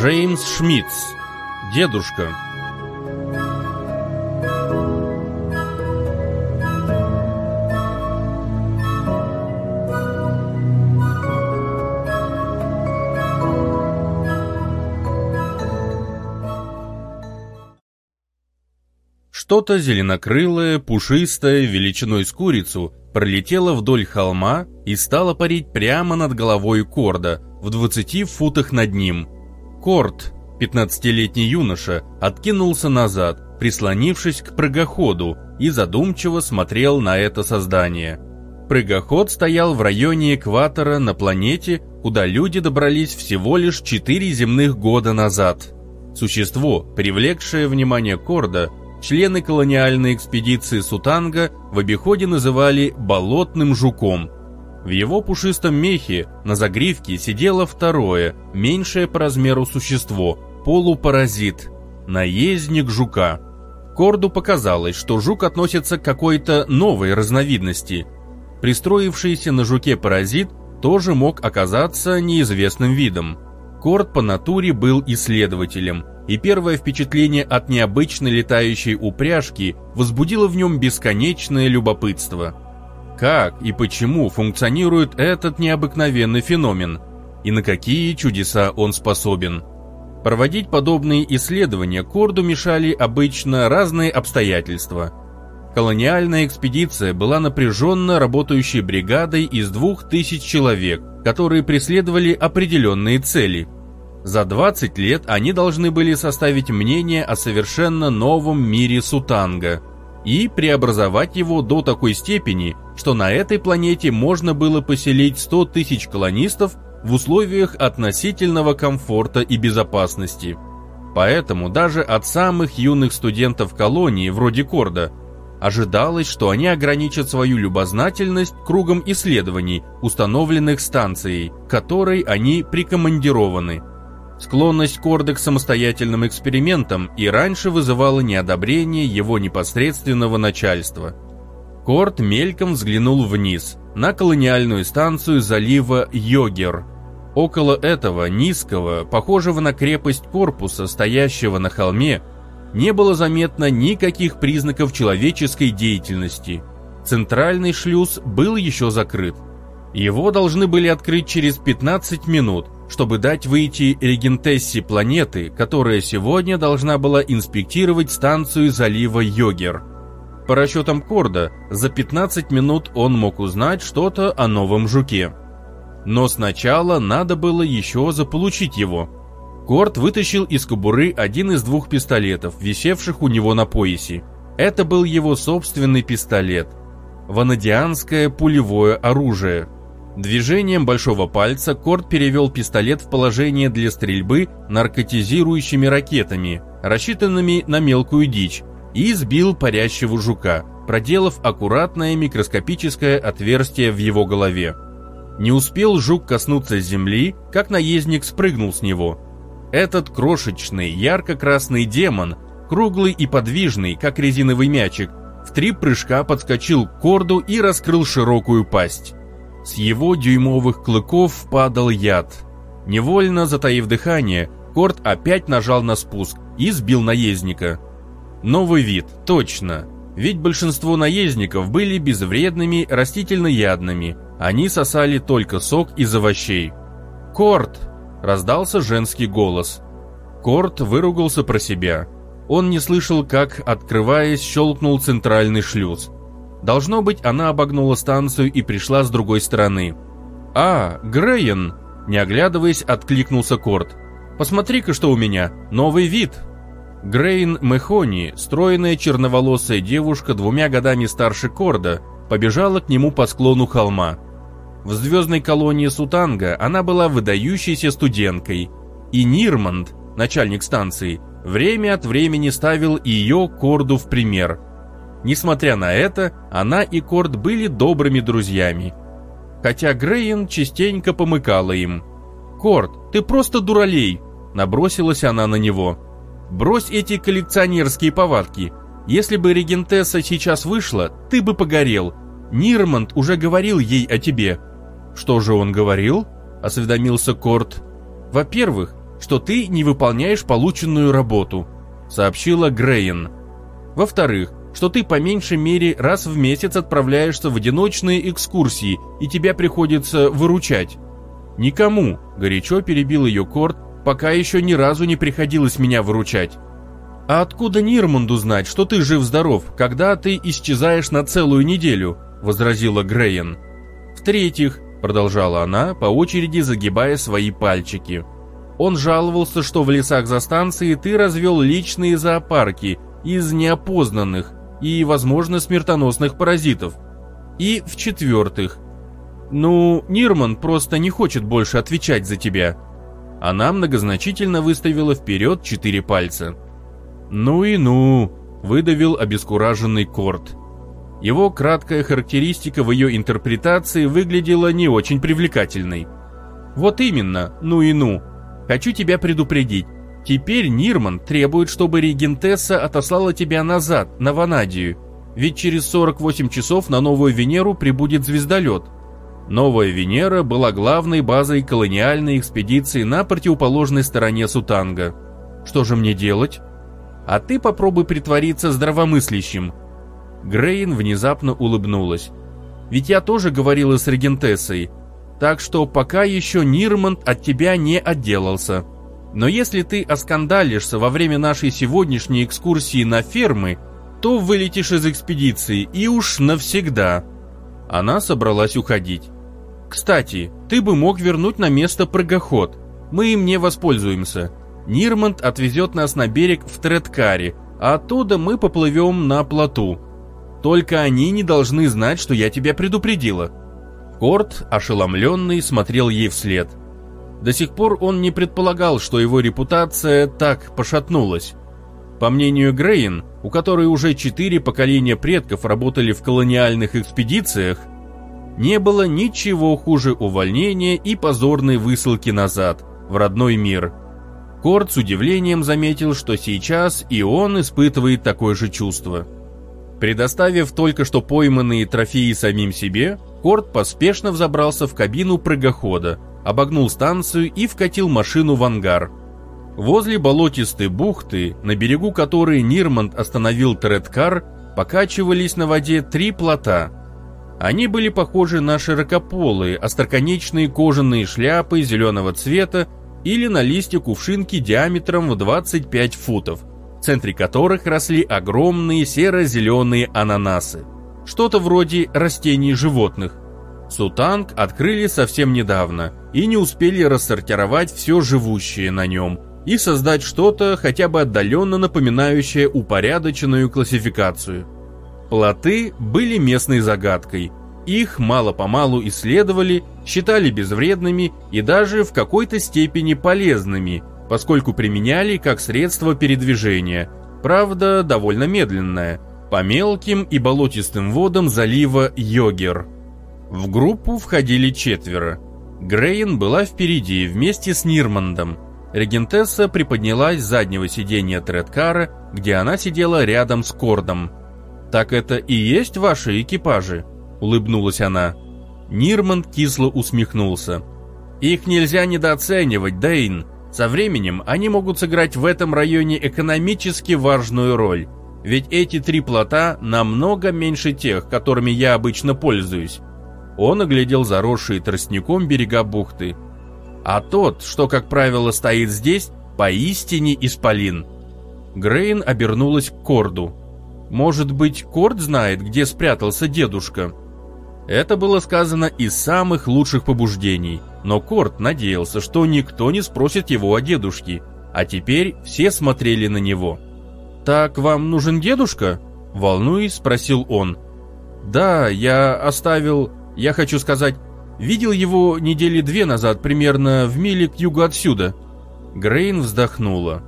Джеймс Шмидц. Дедушка. Что-то зеленокрылое, пушистое, величиной с курицу, пролетело вдоль холма и стало парить прямо над головой Корда, в 20 футах над ним. Корд, 15-летний юноша, откинулся назад, прислонившись к прыгоходу, и задумчиво смотрел на это создание. Прыгоход стоял в районе экватора на планете, куда люди добрались всего лишь 4 земных года назад. Существо, привлекшее внимание Корда, члены колониальной экспедиции Сутанга в обиходе называли «болотным жуком», в его пушистом мехе на загривке сидело второе, меньшее по размеру существо, полупаразит, наездник жука. Корду показалось, что жук относится к какой-то новой разновидности. Пристроившийся на жуке паразит тоже мог оказаться неизвестным видом. Корд по натуре был исследователем, и первое впечатление от необычной летающей упряжки возбудило в нем бесконечное любопытство – как и почему функционирует этот необыкновенный феномен и на какие чудеса он способен. Проводить подобные исследования Корду мешали обычно разные обстоятельства. Колониальная экспедиция была напряженно работающей бригадой из двух тысяч человек, которые преследовали определенные цели. За 20 лет они должны были составить мнение о совершенно новом мире Сутанга – и преобразовать его до такой степени, что на этой планете можно было поселить 100 тысяч колонистов в условиях относительного комфорта и безопасности. Поэтому даже от самых юных студентов колонии, вроде Корда, ожидалось, что они ограничат свою любознательность кругом исследований, установленных станцией, которой они прикомандированы – Склонность Корда к самостоятельным экспериментам и раньше вызывала неодобрение его непосредственного начальства. Корд мельком взглянул вниз, на колониальную станцию залива Йогер. Около этого низкого, похожего на крепость корпуса, стоящего на холме, не было заметно никаких признаков человеческой деятельности. Центральный шлюз был еще закрыт. Его должны были открыть через 15 минут – чтобы дать выйти регентессе планеты, которая сегодня должна была инспектировать станцию залива Йогер. По расчетам Корда, за 15 минут он мог узнать что-то о новом жуке. Но сначала надо было еще заполучить его. Корд вытащил из кобуры один из двух пистолетов, висевших у него на поясе. Это был его собственный пистолет. Ванадианское пулевое оружие – Движением большого пальца Корт перевел пистолет в положение для стрельбы наркотизирующими ракетами, рассчитанными на мелкую дичь, и сбил парящего жука, проделав аккуратное микроскопическое отверстие в его голове. Не успел жук коснуться земли, как наездник спрыгнул с него. Этот крошечный, ярко-красный демон, круглый и подвижный, как резиновый мячик, в три прыжка подскочил к корду и раскрыл широкую пасть. С его дюймовых клыков падал яд. Невольно затаив дыхание, Корт опять нажал на спуск и сбил наездника. Новый вид, точно. Ведь большинство наездников были безвредными растительноядными. Они сосали только сок из овощей. «Корт!» – раздался женский голос. Корт выругался про себя. Он не слышал, как, открываясь, щелкнул центральный шлюз. Должно быть, она обогнула станцию и пришла с другой стороны. «А, Грейен!» Не оглядываясь, откликнулся Корт. «Посмотри-ка, что у меня! Новый вид!» Грейн Мехони, стройная черноволосая девушка двумя годами старше Корда, побежала к нему по склону холма. В звездной колонии Сутанга она была выдающейся студенткой, и Нирманд, начальник станции, время от времени ставил ее Корду в пример – Несмотря на это, она и Корд были добрыми друзьями. Хотя Грейн частенько помыкала им. «Корд, ты просто дуралей!» – набросилась она на него. «Брось эти коллекционерские повадки. Если бы Регентесса сейчас вышла, ты бы погорел. Нирманд уже говорил ей о тебе». «Что же он говорил?» – осведомился Корд. «Во-первых, что ты не выполняешь полученную работу, сообщила Грейн. Во-вторых, что ты по меньшей мере раз в месяц отправляешься в одиночные экскурсии, и тебя приходится выручать. Никому, горячо перебил ее Корт, пока еще ни разу не приходилось меня выручать. А откуда Нирманду знать, что ты жив-здоров, когда ты исчезаешь на целую неделю? возразила Грейн. В-третьих, продолжала она, по очереди загибая свои пальчики. Он жаловался, что в лесах за станцией ты развел личные зоопарки из неопознанных и, возможно, смертоносных паразитов. И в-четвертых, ну, Нирман просто не хочет больше отвечать за тебя. Она многозначительно выставила вперед четыре пальца. «Ну и ну!» – выдавил обескураженный Корт. Его краткая характеристика в ее интерпретации выглядела не очень привлекательной. «Вот именно, ну и ну. Хочу тебя предупредить. Теперь Нирман требует, чтобы регентесса отослала тебя назад, на Ванадию. Ведь через 48 часов на Новую Венеру прибудет звездолет. Новая Венера была главной базой колониальной экспедиции на противоположной стороне Сутанга. Что же мне делать? А ты попробуй притвориться здравомыслящим, Грейн внезапно улыбнулась. «Ведь я тоже говорила с регентессой, так что пока еще Нирмонд от тебя не отделался. Но если ты оскандалишься во время нашей сегодняшней экскурсии на фермы, то вылетишь из экспедиции и уж навсегда». Она собралась уходить. «Кстати, ты бы мог вернуть на место прыгоход. Мы им не воспользуемся. Нирмонд отвезет нас на берег в Тредкаре, а оттуда мы поплывем на плоту. Только они не должны знать, что я тебя предупредила». Корт, ошеломленный, смотрел ей вслед. До сих пор он не предполагал, что его репутация так пошатнулась. По мнению Грейн, у которой уже четыре поколения предков работали в колониальных экспедициях, не было ничего хуже увольнения и позорной высылки назад, в родной мир. Корт с удивлением заметил, что сейчас и он испытывает такое же чувство. Предоставив только что пойманные трофеи самим себе, Корт поспешно взобрался в кабину прыгохода, обогнул станцию и вкатил машину в ангар. Возле болотистой бухты, на берегу которой Нирманд остановил Тредкар, покачивались на воде три плота. Они были похожи на широкополые, остроконечные кожаные шляпы зеленого цвета или на листья кувшинки диаметром в 25 футов, в центре которых росли огромные серо-зеленые ананасы. Что-то вроде растений животных. Сутанг открыли совсем недавно и не успели рассортировать все живущее на нем и создать что-то хотя бы отдаленно напоминающее упорядоченную классификацию. Плоты были местной загадкой. Их мало-помалу исследовали, считали безвредными и даже в какой-то степени полезными, поскольку применяли как средство передвижения, правда довольно медленное, по мелким и болотистым водам залива Йогер. В группу входили четверо. Грейн была впереди вместе с Нирмандом. Регентесса приподнялась с заднего сиденья Тредкара, где она сидела рядом с Кордом. «Так это и есть ваши экипажи?» — улыбнулась она. Нирманд кисло усмехнулся. «Их нельзя недооценивать, Дейн. Со временем они могут сыграть в этом районе экономически важную роль, ведь эти три плота намного меньше тех, которыми я обычно пользуюсь. Он оглядел заросшие тростником берега бухты. А тот, что, как правило, стоит здесь, поистине исполин. Грейн обернулась к Корду. «Может быть, Корд знает, где спрятался дедушка?» Это было сказано из самых лучших побуждений, но Корт надеялся, что никто не спросит его о дедушке, а теперь все смотрели на него. «Так вам нужен дедушка?» – волнуясь, спросил он. «Да, я оставил, я хочу сказать, видел его недели две назад, примерно в миле к югу отсюда». Грейн вздохнула.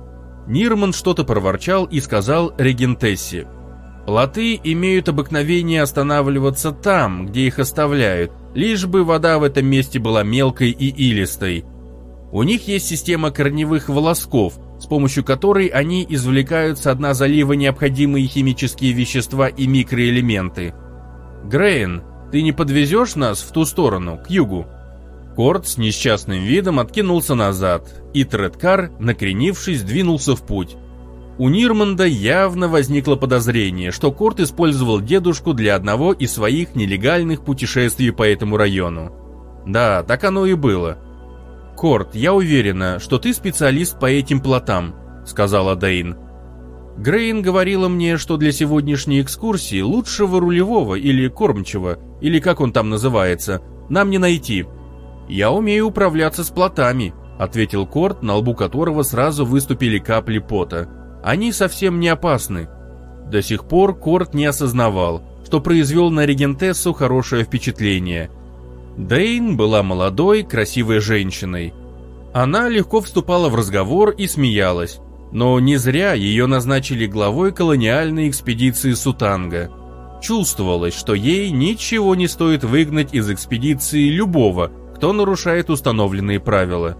Нирман что-то проворчал и сказал регентессе – Плоты имеют обыкновение останавливаться там, где их оставляют, лишь бы вода в этом месте была мелкой и илистой. У них есть система корневых волосков, с помощью которой они извлекают со дна залива необходимые химические вещества и микроэлементы. Грейн, ты не подвезешь нас в ту сторону, к югу? Корт с несчастным видом откинулся назад, и Тредкар, накренившись, двинулся в путь. У Нирманда явно возникло подозрение, что Корт использовал дедушку для одного из своих нелегальных путешествий по этому району. Да, так оно и было. «Корт, я уверена, что ты специалист по этим плотам», — сказала Дейн. Грейн говорила мне, что для сегодняшней экскурсии лучшего рулевого или кормчего, или как он там называется, нам не найти. Я умею управляться с плотами, ответил Корт, на лбу которого сразу выступили капли пота. Они совсем не опасны. До сих пор Корт не осознавал, что произвел на регентессу хорошее впечатление. Дейн была молодой, красивой женщиной. Она легко вступала в разговор и смеялась, но не зря ее назначили главой колониальной экспедиции Сутанга. Чувствовалось, что ей ничего не стоит выгнать из экспедиции любого, кто нарушает установленные правила.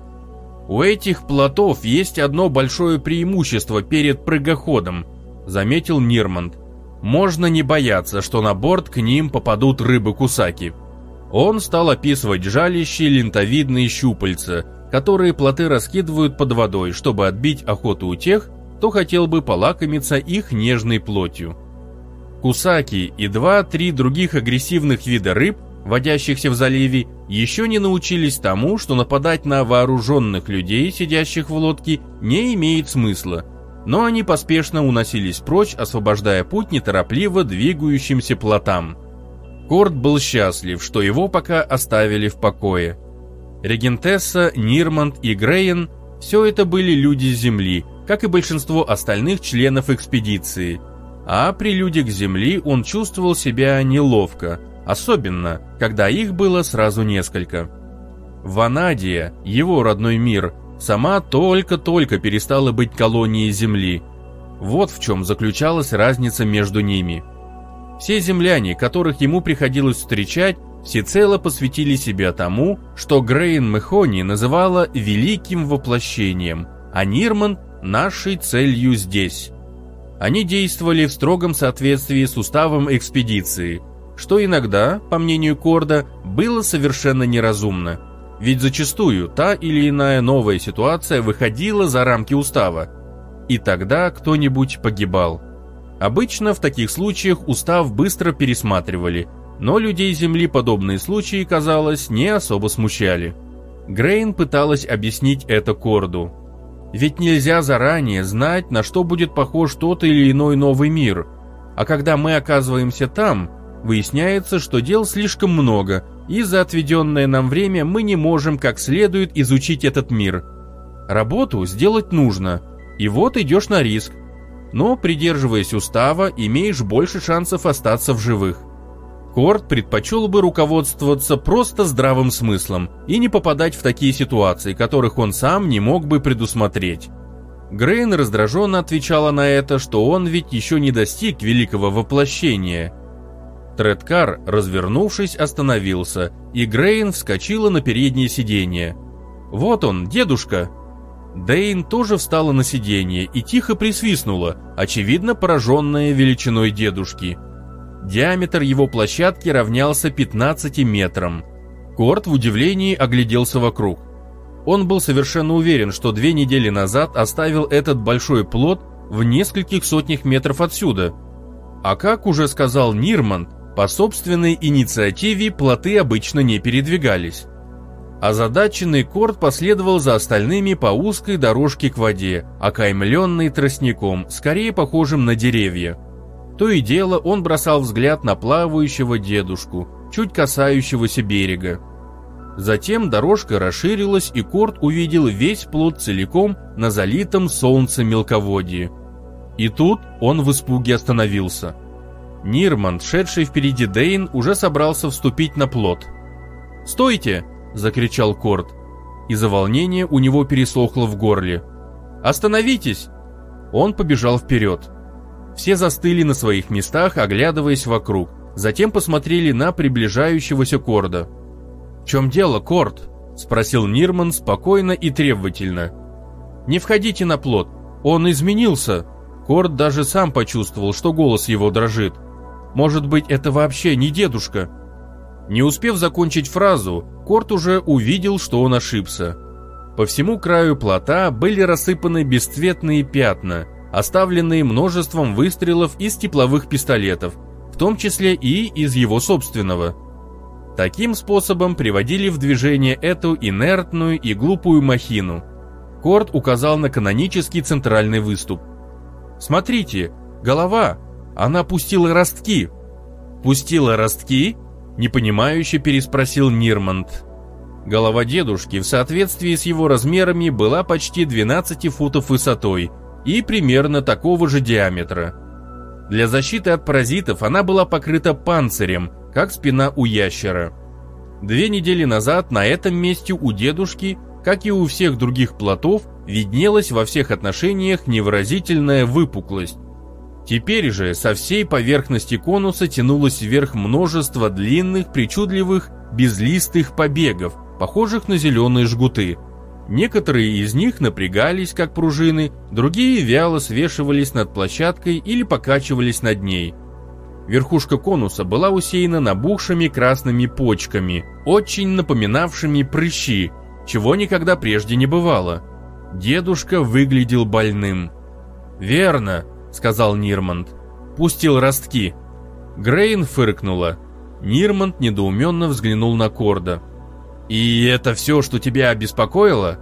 У этих плотов есть одно большое преимущество перед прыгоходом, заметил Нирманд. Можно не бояться, что на борт к ним попадут рыбы-кусаки. Он стал описывать жалящие лентовидные щупальца, которые плоты раскидывают под водой, чтобы отбить охоту у тех, кто хотел бы полакомиться их нежной плотью. Кусаки и два-три других агрессивных вида рыб, водящихся в заливе, еще не научились тому, что нападать на вооруженных людей, сидящих в лодке, не имеет смысла. Но они поспешно уносились прочь, освобождая путь неторопливо двигающимся плотам. Корт был счастлив, что его пока оставили в покое. Регентесса, Нирманд и Грейн – все это были люди Земли, как и большинство остальных членов экспедиции. А при людях Земли он чувствовал себя неловко, особенно, когда их было сразу несколько. Ванадия, его родной мир, сама только-только перестала быть колонией Земли. Вот в чем заключалась разница между ними. Все земляне, которых ему приходилось встречать, всецело посвятили себя тому, что Грейн Мехони называла «великим воплощением», а Нирман – «нашей целью здесь». Они действовали в строгом соответствии с уставом экспедиции, что иногда, по мнению Корда, было совершенно неразумно. Ведь зачастую та или иная новая ситуация выходила за рамки устава, и тогда кто-нибудь погибал. Обычно в таких случаях устав быстро пересматривали – но людей Земли подобные случаи, казалось, не особо смущали. Грейн пыталась объяснить это Корду. Ведь нельзя заранее знать, на что будет похож тот или иной новый мир. А когда мы оказываемся там, выясняется, что дел слишком много, и за отведенное нам время мы не можем как следует изучить этот мир. Работу сделать нужно, и вот идешь на риск. Но, придерживаясь устава, имеешь больше шансов остаться в живых. Корт предпочел бы руководствоваться просто здравым смыслом и не попадать в такие ситуации, которых он сам не мог бы предусмотреть. Грейн раздраженно отвечала на это, что он ведь еще не достиг великого воплощения. Тредкар, развернувшись, остановился, и Грейн вскочила на переднее сиденье. «Вот он, дедушка!» Дейн тоже встала на сиденье и тихо присвистнула, очевидно пораженная величиной дедушки – Диаметр его площадки равнялся 15 метрам. Корт в удивлении огляделся вокруг. Он был совершенно уверен, что две недели назад оставил этот большой плод в нескольких сотнях метров отсюда. А как уже сказал Нирман, по собственной инициативе плоты обычно не передвигались. Озадаченный Корт последовал за остальными по узкой дорожке к воде, окаймленной тростником, скорее похожим на деревья. То и дело он бросал взгляд на плавающего дедушку, чуть касающегося берега. Затем дорожка расширилась, и Корт увидел весь плод целиком на залитом солнцем мелководье. И тут он в испуге остановился. Нирман, шедший впереди Дейн, уже собрался вступить на плод. «Стойте!» – закричал Корт. Из-за волнения у него пересохло в горле. «Остановитесь!» Он побежал вперед. Все застыли на своих местах, оглядываясь вокруг. Затем посмотрели на приближающегося Корда. «В чем дело, Корд?» – спросил Нирман спокойно и требовательно. «Не входите на плот. Он изменился». Корд даже сам почувствовал, что голос его дрожит. «Может быть, это вообще не дедушка?» Не успев закончить фразу, Корт уже увидел, что он ошибся. По всему краю плота были рассыпаны бесцветные пятна, оставленные множеством выстрелов из тепловых пистолетов, в том числе и из его собственного. Таким способом приводили в движение эту инертную и глупую махину. Корт указал на канонический центральный выступ. «Смотрите, голова! Она пустила ростки!» «Пустила ростки?» – непонимающе переспросил Нирманд. Голова дедушки в соответствии с его размерами была почти 12 футов высотой и примерно такого же диаметра. Для защиты от паразитов она была покрыта панцирем, как спина у ящера. Две недели назад на этом месте у дедушки, как и у всех других плотов, виднелась во всех отношениях невыразительная выпуклость. Теперь же со всей поверхности конуса тянулось вверх множество длинных, причудливых, безлистых побегов, похожих на зеленые жгуты. Некоторые из них напрягались, как пружины, другие вяло свешивались над площадкой или покачивались над ней. Верхушка конуса была усеяна набухшими красными почками, очень напоминавшими прыщи, чего никогда прежде не бывало. Дедушка выглядел больным. «Верно», — сказал Нирманд. «Пустил ростки». Грейн фыркнула. Нирманд недоуменно взглянул на Корда. «И это все, что тебя обеспокоило?»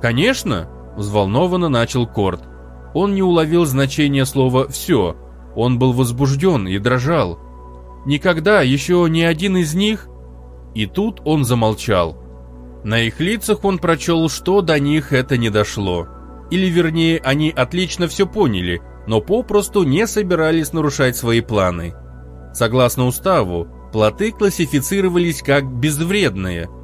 «Конечно», — взволнованно начал Корд. Он не уловил значения слова «все». Он был возбужден и дрожал. «Никогда еще ни один из них...» И тут он замолчал. На их лицах он прочел, что до них это не дошло. Или вернее, они отлично все поняли, но попросту не собирались нарушать свои планы. Согласно уставу, плоты классифицировались как безвредные –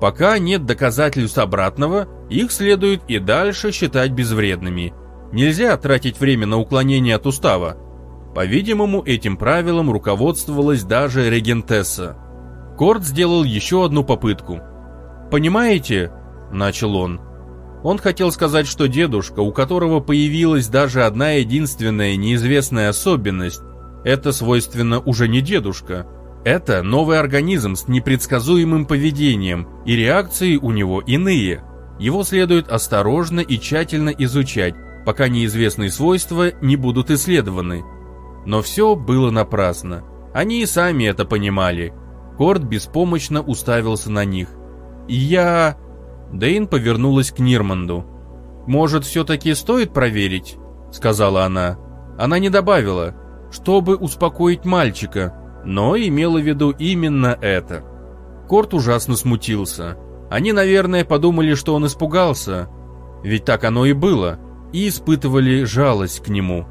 Пока нет доказательств обратного, их следует и дальше считать безвредными. Нельзя тратить время на уклонение от устава. По-видимому, этим правилом руководствовалась даже регентесса. Корт сделал еще одну попытку. «Понимаете?» – начал он. Он хотел сказать, что дедушка, у которого появилась даже одна единственная неизвестная особенность, это свойственно уже не дедушка – это новый организм с непредсказуемым поведением, и реакции у него иные. Его следует осторожно и тщательно изучать, пока неизвестные свойства не будут исследованы. Но все было напрасно. Они и сами это понимали. Корт беспомощно уставился на них. «Я...» Дейн повернулась к Нирманду. «Может, все-таки стоит проверить?» Сказала она. Она не добавила, чтобы успокоить мальчика, но имела в виду именно это. Корт ужасно смутился. Они, наверное, подумали, что он испугался, ведь так оно и было, и испытывали жалость к нему.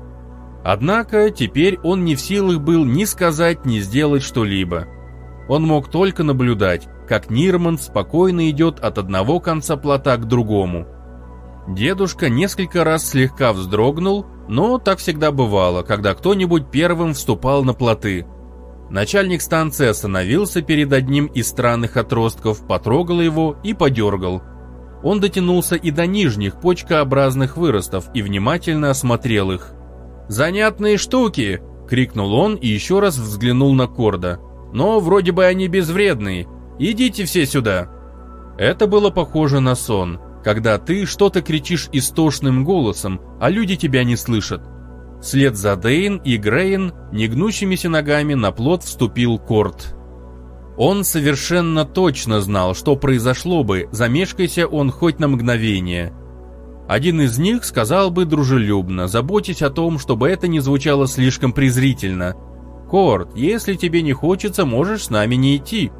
Однако теперь он не в силах был ни сказать, ни сделать что-либо. Он мог только наблюдать, как Нирман спокойно идет от одного конца плота к другому. Дедушка несколько раз слегка вздрогнул, но так всегда бывало, когда кто-нибудь первым вступал на плоты – Начальник станции остановился перед одним из странных отростков, потрогал его и подергал. Он дотянулся и до нижних почкообразных выростов и внимательно осмотрел их. «Занятные штуки!» — крикнул он и еще раз взглянул на Корда. «Но вроде бы они безвредные. Идите все сюда!» Это было похоже на сон, когда ты что-то кричишь истошным голосом, а люди тебя не слышат. Вслед за Дейн и Грейн негнущимися ногами на плот вступил Корт. Он совершенно точно знал, что произошло бы, замешкайся он хоть на мгновение. Один из них сказал бы дружелюбно, заботясь о том, чтобы это не звучало слишком презрительно. «Корт, если тебе не хочется, можешь с нами не идти».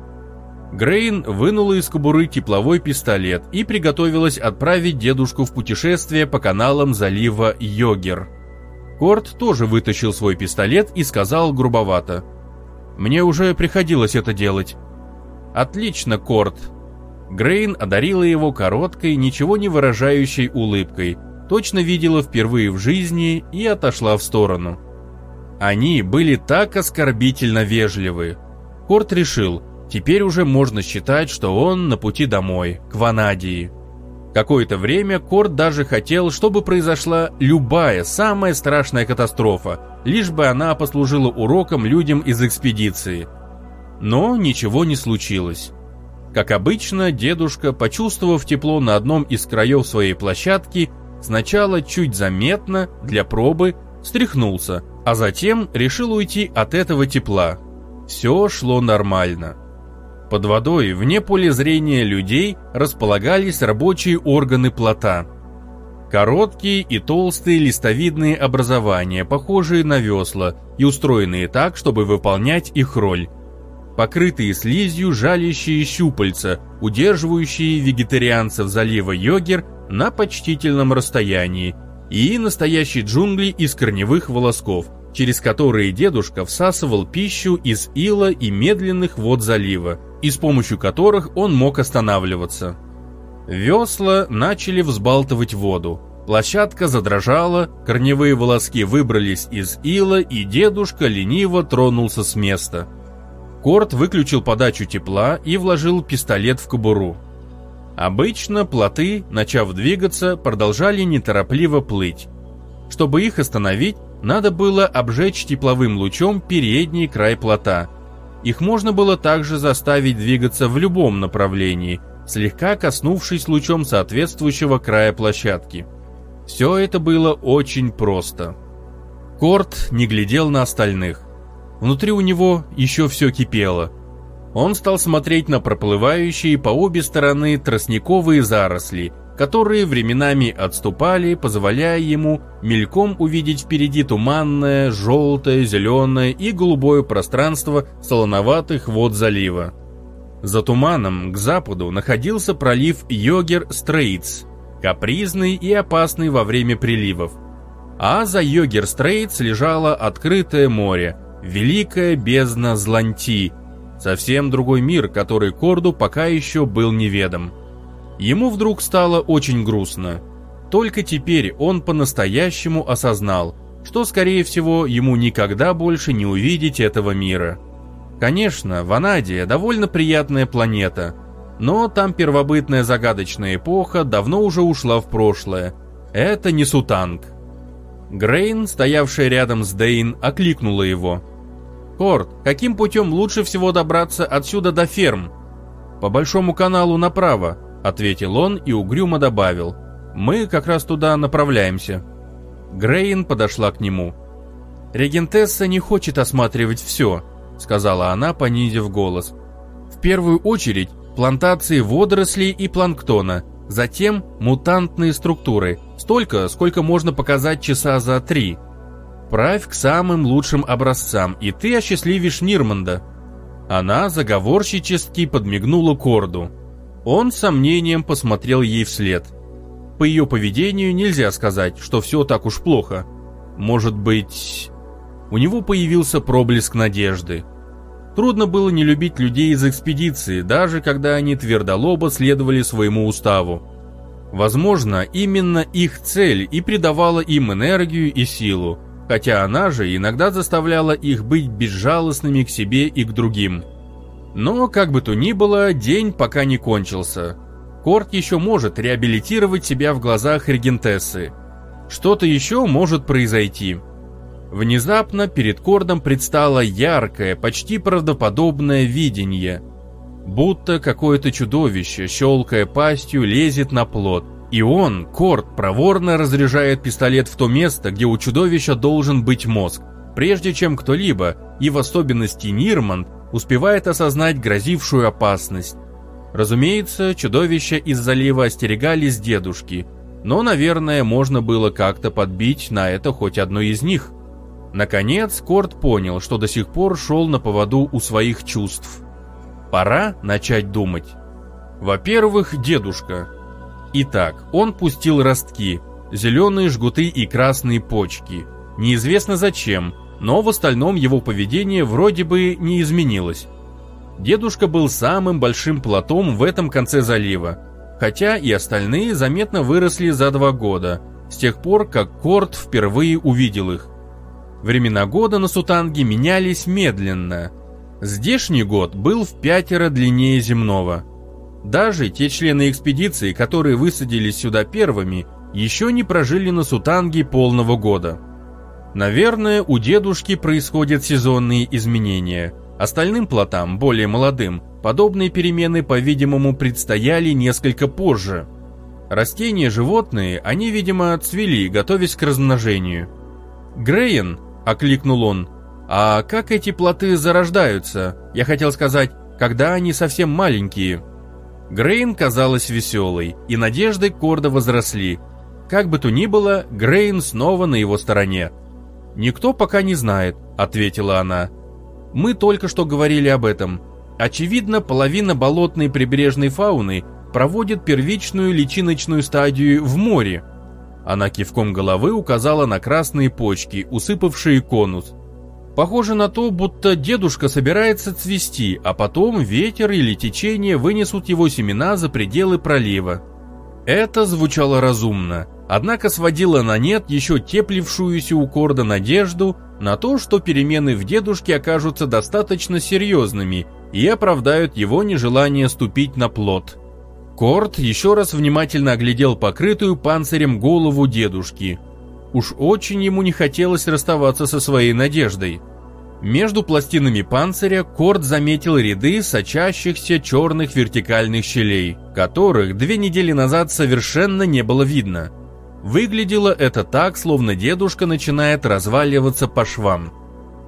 Грейн вынула из кобуры тепловой пистолет и приготовилась отправить дедушку в путешествие по каналам залива Йогер. Корт тоже вытащил свой пистолет и сказал грубовато. «Мне уже приходилось это делать». «Отлично, Корт». Грейн одарила его короткой, ничего не выражающей улыбкой, точно видела впервые в жизни и отошла в сторону. Они были так оскорбительно вежливы. Корт решил, теперь уже можно считать, что он на пути домой, к Ванадии. Какое-то время Корт даже хотел, чтобы произошла любая, самая страшная катастрофа, лишь бы она послужила уроком людям из экспедиции. Но ничего не случилось. Как обычно, дедушка, почувствовав тепло на одном из краев своей площадки, сначала чуть заметно, для пробы, встряхнулся, а затем решил уйти от этого тепла. Все шло нормально. Под водой, вне поля зрения людей, располагались рабочие органы плота. Короткие и толстые листовидные образования, похожие на весла, и устроенные так, чтобы выполнять их роль. Покрытые слизью жалящие щупальца, удерживающие вегетарианцев залива Йогер на почтительном расстоянии, и настоящие джунгли из корневых волосков, через которые дедушка всасывал пищу из ила и медленных вод залива, и с помощью которых он мог останавливаться. Весла начали взбалтывать воду. Площадка задрожала, корневые волоски выбрались из ила, и дедушка лениво тронулся с места. Корт выключил подачу тепла и вложил пистолет в кобуру. Обычно плоты, начав двигаться, продолжали неторопливо плыть. Чтобы их остановить, надо было обжечь тепловым лучом передний край плота. Их можно было также заставить двигаться в любом направлении, слегка коснувшись лучом соответствующего края площадки. Все это было очень просто. Корт не глядел на остальных. Внутри у него еще все кипело – он стал смотреть на проплывающие по обе стороны тростниковые заросли, которые временами отступали, позволяя ему мельком увидеть впереди туманное, желтое, зеленое и голубое пространство солоноватых вод залива. За туманом к западу находился пролив Йогер-Стрейтс, капризный и опасный во время приливов. А за Йогер-Стрейтс лежало открытое море, великая бездна Зланти – Совсем другой мир, который Корду пока еще был неведом. Ему вдруг стало очень грустно. Только теперь он по-настоящему осознал, что, скорее всего, ему никогда больше не увидеть этого мира. Конечно, Ванадия довольно приятная планета, но там первобытная загадочная эпоха давно уже ушла в прошлое. Это не Сутанг. Грейн, стоявшая рядом с Дейн, окликнула его – «Корт, каким путем лучше всего добраться отсюда до ферм?» «По большому каналу направо», — ответил он и угрюмо добавил. «Мы как раз туда направляемся». Грейн подошла к нему. «Регентесса не хочет осматривать все», — сказала она, понизив голос. «В первую очередь плантации водорослей и планктона, затем мутантные структуры, столько, сколько можно показать часа за три, Правь к самым лучшим образцам, и ты осчастливишь Нирманда». Она заговорщически подмигнула Корду. Он с сомнением посмотрел ей вслед. По ее поведению нельзя сказать, что все так уж плохо. Может быть... У него появился проблеск надежды. Трудно было не любить людей из экспедиции, даже когда они твердолобо следовали своему уставу. Возможно, именно их цель и придавала им энергию и силу, хотя она же иногда заставляла их быть безжалостными к себе и к другим. Но, как бы то ни было, день пока не кончился. Корт еще может реабилитировать себя в глазах регентессы. Что-то еще может произойти. Внезапно перед Кордом предстало яркое, почти правдоподобное видение. Будто какое-то чудовище, щелкая пастью, лезет на плод. И он, Корт, проворно разряжает пистолет в то место, где у чудовища должен быть мозг, прежде чем кто-либо, и в особенности Нирманд, успевает осознать грозившую опасность. Разумеется, чудовища из залива остерегались дедушки, но, наверное, можно было как-то подбить на это хоть одно из них. Наконец, Корт понял, что до сих пор шел на поводу у своих чувств. Пора начать думать. Во-первых, дедушка. Итак, он пустил ростки, зеленые жгуты и красные почки. Неизвестно зачем, но в остальном его поведение вроде бы не изменилось. Дедушка был самым большим плотом в этом конце залива, хотя и остальные заметно выросли за два года, с тех пор, как Корт впервые увидел их. Времена года на Сутанге менялись медленно. Здешний год был в пятеро длиннее земного – даже те члены экспедиции, которые высадились сюда первыми, еще не прожили на Сутанге полного года. Наверное, у дедушки происходят сезонные изменения. Остальным плотам, более молодым, подобные перемены, по-видимому, предстояли несколько позже. Растения, животные, они, видимо, цвели, готовясь к размножению. «Грейн», — окликнул он, — «а как эти плоты зарождаются? Я хотел сказать, когда они совсем маленькие». Грейн казалась веселой, и надежды Корда возросли. Как бы то ни было, Грейн снова на его стороне. «Никто пока не знает», — ответила она. «Мы только что говорили об этом. Очевидно, половина болотной прибрежной фауны проводит первичную личиночную стадию в море. Она кивком головы указала на красные почки, усыпавшие конус. Похоже на то, будто дедушка собирается цвести, а потом ветер или течение вынесут его семена за пределы пролива. Это звучало разумно, однако сводило на нет еще теплившуюся у Корда надежду на то, что перемены в дедушке окажутся достаточно серьезными и оправдают его нежелание ступить на плод. Корт еще раз внимательно оглядел покрытую панцирем голову дедушки. Уж очень ему не хотелось расставаться со своей надеждой. Между пластинами панциря Корт заметил ряды сочащихся черных вертикальных щелей, которых две недели назад совершенно не было видно. Выглядело это так, словно дедушка начинает разваливаться по швам.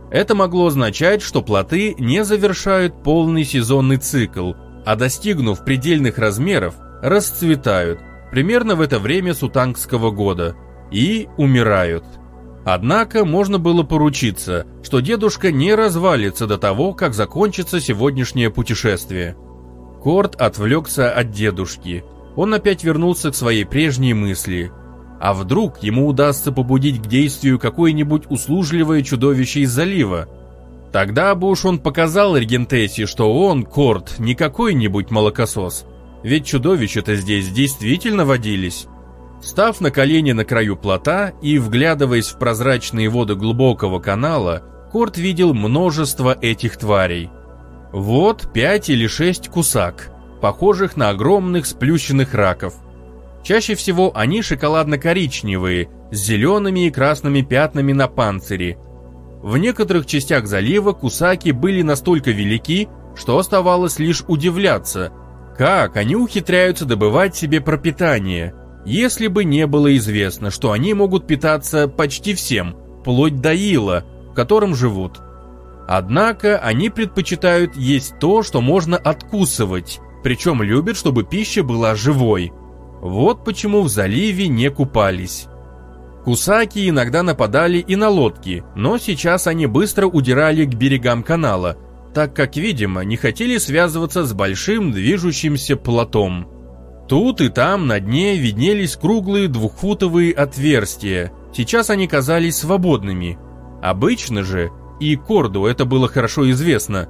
Это могло означать, что плоты не завершают полный сезонный цикл – а достигнув предельных размеров, расцветают, примерно в это время сутангского года, и умирают. Однако можно было поручиться, что дедушка не развалится до того, как закончится сегодняшнее путешествие. Корт отвлекся от дедушки. Он опять вернулся к своей прежней мысли. А вдруг ему удастся побудить к действию какое-нибудь услужливое чудовище из залива, Тогда бы уж он показал Регентессе, что он, Корт, не какой-нибудь молокосос. Ведь чудовища-то здесь действительно водились. Став на колени на краю плота и вглядываясь в прозрачные воды глубокого канала, Корт видел множество этих тварей. Вот пять или шесть кусак, похожих на огромных сплющенных раков. Чаще всего они шоколадно-коричневые, с зелеными и красными пятнами на панцире, в некоторых частях залива кусаки были настолько велики, что оставалось лишь удивляться, как они ухитряются добывать себе пропитание, если бы не было известно, что они могут питаться почти всем, вплоть до ила, в котором живут. Однако они предпочитают есть то, что можно откусывать, причем любят, чтобы пища была живой. Вот почему в заливе не купались. Кусаки иногда нападали и на лодки, но сейчас они быстро удирали к берегам канала, так как, видимо, не хотели связываться с большим движущимся плотом. Тут и там на дне виднелись круглые двухфутовые отверстия, сейчас они казались свободными. Обычно же, и Корду это было хорошо известно,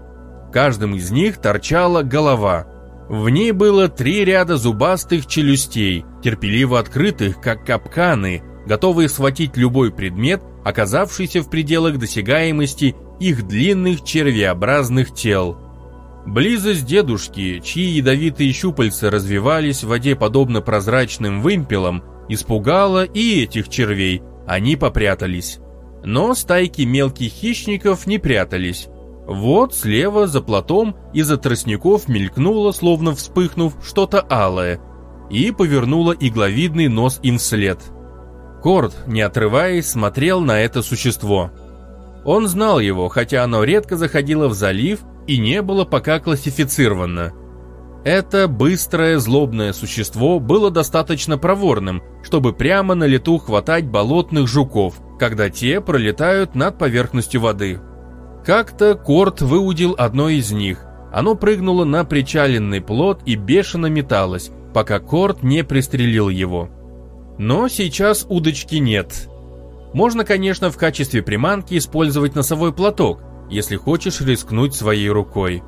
каждым из них торчала голова. В ней было три ряда зубастых челюстей, терпеливо открытых, как капканы, готовые схватить любой предмет, оказавшийся в пределах досягаемости их длинных червеобразных тел. Близость дедушки, чьи ядовитые щупальца развивались в воде подобно прозрачным вымпелам, испугала и этих червей, они попрятались. Но стайки мелких хищников не прятались. Вот слева за платом из-за тростников мелькнуло, словно вспыхнув, что-то алое, и повернуло игловидный нос им вслед – Корд, не отрываясь, смотрел на это существо. Он знал его, хотя оно редко заходило в залив и не было пока классифицировано. Это быстрое злобное существо было достаточно проворным, чтобы прямо на лету хватать болотных жуков, когда те пролетают над поверхностью воды. Как-то Корт выудил одно из них. Оно прыгнуло на причаленный плот и бешено металось, пока Корт не пристрелил его. Но сейчас удочки нет. Можно, конечно, в качестве приманки использовать носовой платок, если хочешь рискнуть своей рукой.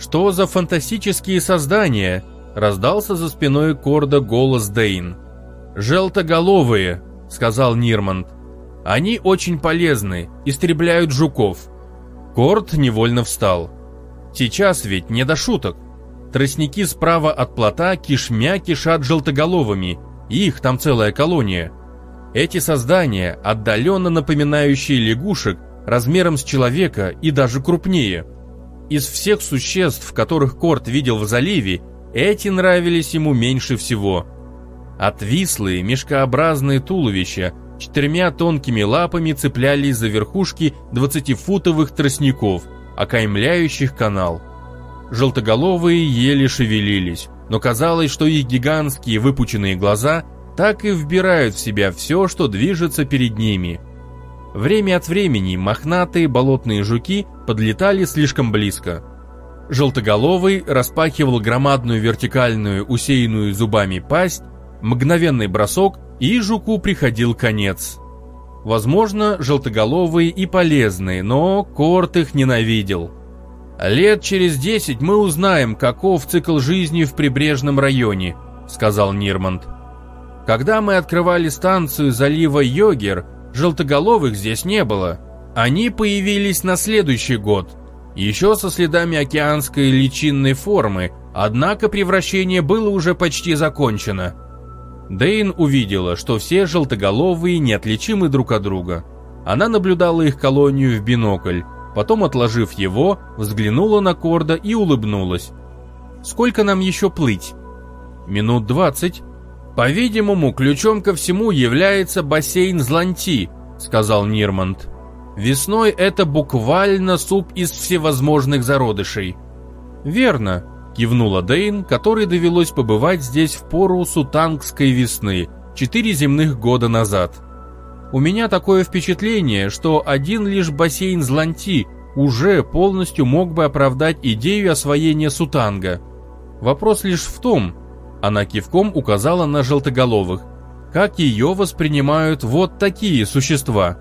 «Что за фантастические создания?» – раздался за спиной Корда голос Дейн. «Желтоголовые», – сказал Нирманд. «Они очень полезны, истребляют жуков». Корд невольно встал. «Сейчас ведь не до шуток. Тростники справа от плота кишмя кишат желтоголовыми, их там целая колония. Эти создания, отдаленно напоминающие лягушек, размером с человека и даже крупнее. Из всех существ, которых Корт видел в заливе, эти нравились ему меньше всего. Отвислые, мешкообразные туловища четырьмя тонкими лапами цеплялись за верхушки двадцатифутовых тростников, окаймляющих канал. Желтоголовые еле шевелились, но казалось, что их гигантские выпученные глаза так и вбирают в себя все, что движется перед ними. Время от времени мохнатые болотные жуки подлетали слишком близко. Желтоголовый распахивал громадную вертикальную, усеянную зубами пасть, мгновенный бросок, и жуку приходил конец. Возможно, желтоголовые и полезные, но Корт их ненавидел. «Лет через десять мы узнаем, каков цикл жизни в прибрежном районе», — сказал Нирманд. «Когда мы открывали станцию залива Йогер, желтоголовых здесь не было. Они появились на следующий год, еще со следами океанской личинной формы, однако превращение было уже почти закончено». Дейн увидела, что все желтоголовые неотличимы друг от друга. Она наблюдала их колонию в бинокль, потом, отложив его, взглянула на Корда и улыбнулась. «Сколько нам еще плыть?» «Минут двадцать». «По-видимому, ключом ко всему является бассейн Зланти», — сказал Нирманд. «Весной это буквально суп из всевозможных зародышей». «Верно», — кивнула Дейн, которой довелось побывать здесь в пору сутангской весны, четыре земных года назад. У меня такое впечатление, что один лишь бассейн Зланти уже полностью мог бы оправдать идею освоения Сутанга. Вопрос лишь в том, она кивком указала на желтоголовых, как ее воспринимают вот такие существа.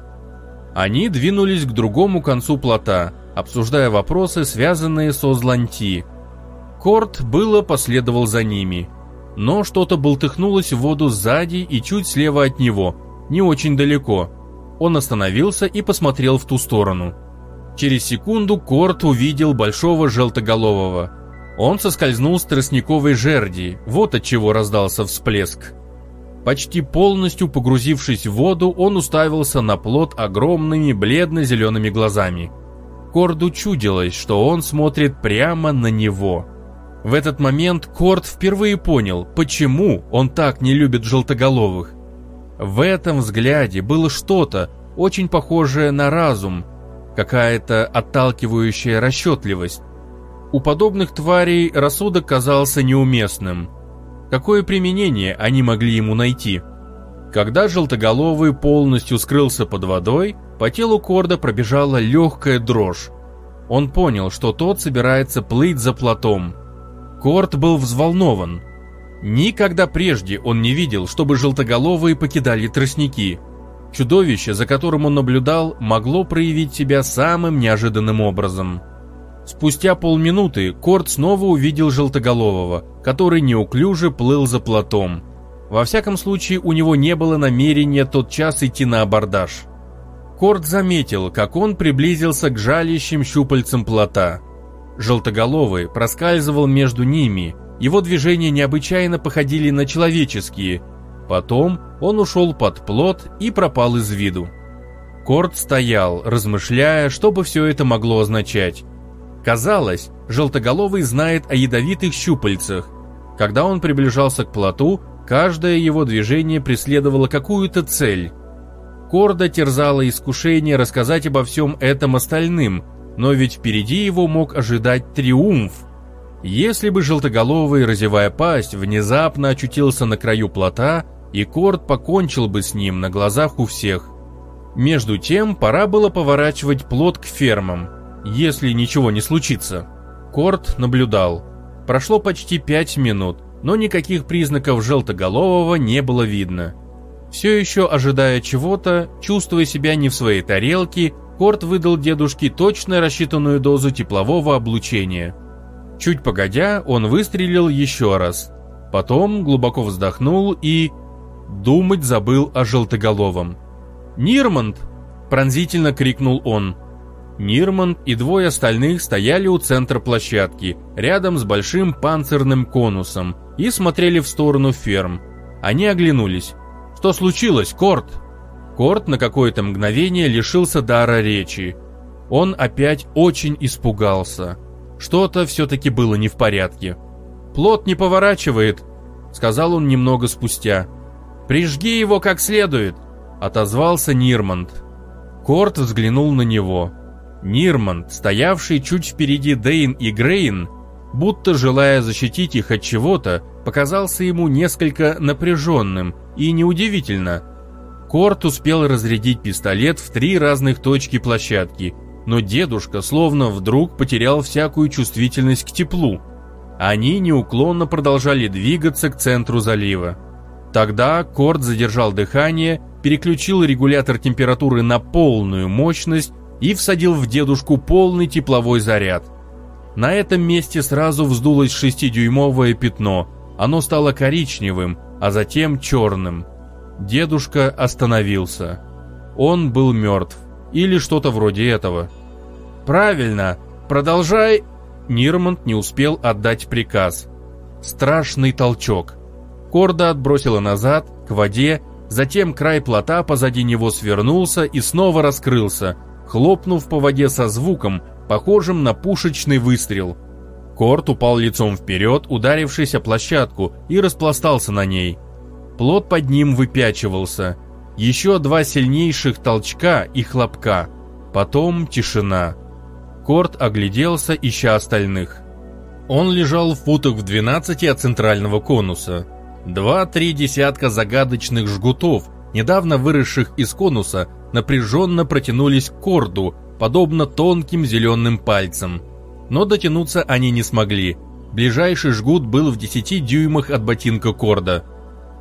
Они двинулись к другому концу плота, обсуждая вопросы, связанные со Зланти. Корт было последовал за ними, но что-то болтыхнулось в воду сзади и чуть слева от него – не очень далеко. Он остановился и посмотрел в ту сторону. Через секунду Корт увидел большого желтоголового. Он соскользнул с тростниковой жерди, вот от чего раздался всплеск. Почти полностью погрузившись в воду, он уставился на плот огромными бледно-зелеными глазами. Корду чудилось, что он смотрит прямо на него. В этот момент Корд впервые понял, почему он так не любит желтоголовых. В этом взгляде было что-то, очень похожее на разум, какая-то отталкивающая расчетливость. У подобных тварей рассудок казался неуместным. Какое применение они могли ему найти? Когда желтоголовый полностью скрылся под водой, по телу Корда пробежала легкая дрожь. Он понял, что тот собирается плыть за плотом. Корд был взволнован. Никогда прежде он не видел, чтобы желтоголовые покидали тростники. Чудовище, за которым он наблюдал, могло проявить себя самым неожиданным образом. Спустя полминуты Корт снова увидел желтоголового, который неуклюже плыл за плотом. Во всяком случае, у него не было намерения тотчас идти на абордаж. Корт заметил, как он приблизился к жалящим щупальцам плота. Желтоголовый проскальзывал между ними – его движения необычайно походили на человеческие. Потом он ушел под плот и пропал из виду. Корт стоял, размышляя, что бы все это могло означать. Казалось, желтоголовый знает о ядовитых щупальцах. Когда он приближался к плоту, каждое его движение преследовало какую-то цель. Корда терзало искушение рассказать обо всем этом остальным, но ведь впереди его мог ожидать триумф. Если бы желтоголовый, разевая пасть, внезапно очутился на краю плота, и Корт покончил бы с ним на глазах у всех. Между тем, пора было поворачивать плот к фермам, если ничего не случится. Корт наблюдал. Прошло почти пять минут, но никаких признаков желтоголового не было видно. Все еще ожидая чего-то, чувствуя себя не в своей тарелке, Корт выдал дедушке точно рассчитанную дозу теплового облучения – Чуть погодя, он выстрелил еще раз. Потом глубоко вздохнул и... Думать забыл о желтоголовом. «Нирманд!» – пронзительно крикнул он. Нирманд и двое остальных стояли у центра площадки, рядом с большим панцирным конусом, и смотрели в сторону ферм. Они оглянулись. «Что случилось, Корт?» Корт на какое-то мгновение лишился дара речи. Он опять очень испугался. Что-то все-таки было не в порядке. «Плот не поворачивает», — сказал он немного спустя. «Прижги его как следует», — отозвался Нирманд. Корт взглянул на него. Нирманд, стоявший чуть впереди Дейн и Грейн, будто желая защитить их от чего-то, показался ему несколько напряженным, и неудивительно. Корт успел разрядить пистолет в три разных точки площадки, но дедушка словно вдруг потерял всякую чувствительность к теплу. Они неуклонно продолжали двигаться к центру залива. Тогда Корт задержал дыхание, переключил регулятор температуры на полную мощность и всадил в дедушку полный тепловой заряд. На этом месте сразу вздулось шестидюймовое пятно. Оно стало коричневым, а затем черным. Дедушка остановился. Он был мертв. Или что-то вроде этого. «Правильно! Продолжай!» Нирмонд не успел отдать приказ. Страшный толчок. Корда отбросила назад, к воде, затем край плота позади него свернулся и снова раскрылся, хлопнув по воде со звуком, похожим на пушечный выстрел. Корт упал лицом вперед, ударившись о площадку, и распластался на ней. Плот под ним выпячивался. Еще два сильнейших толчка и хлопка. Потом тишина. Корт огляделся, ища остальных. Он лежал в футах в 12 от центрального конуса. Два-три десятка загадочных жгутов, недавно выросших из конуса, напряженно протянулись к корду, подобно тонким зеленым пальцам. Но дотянуться они не смогли. Ближайший жгут был в 10 дюймах от ботинка корда.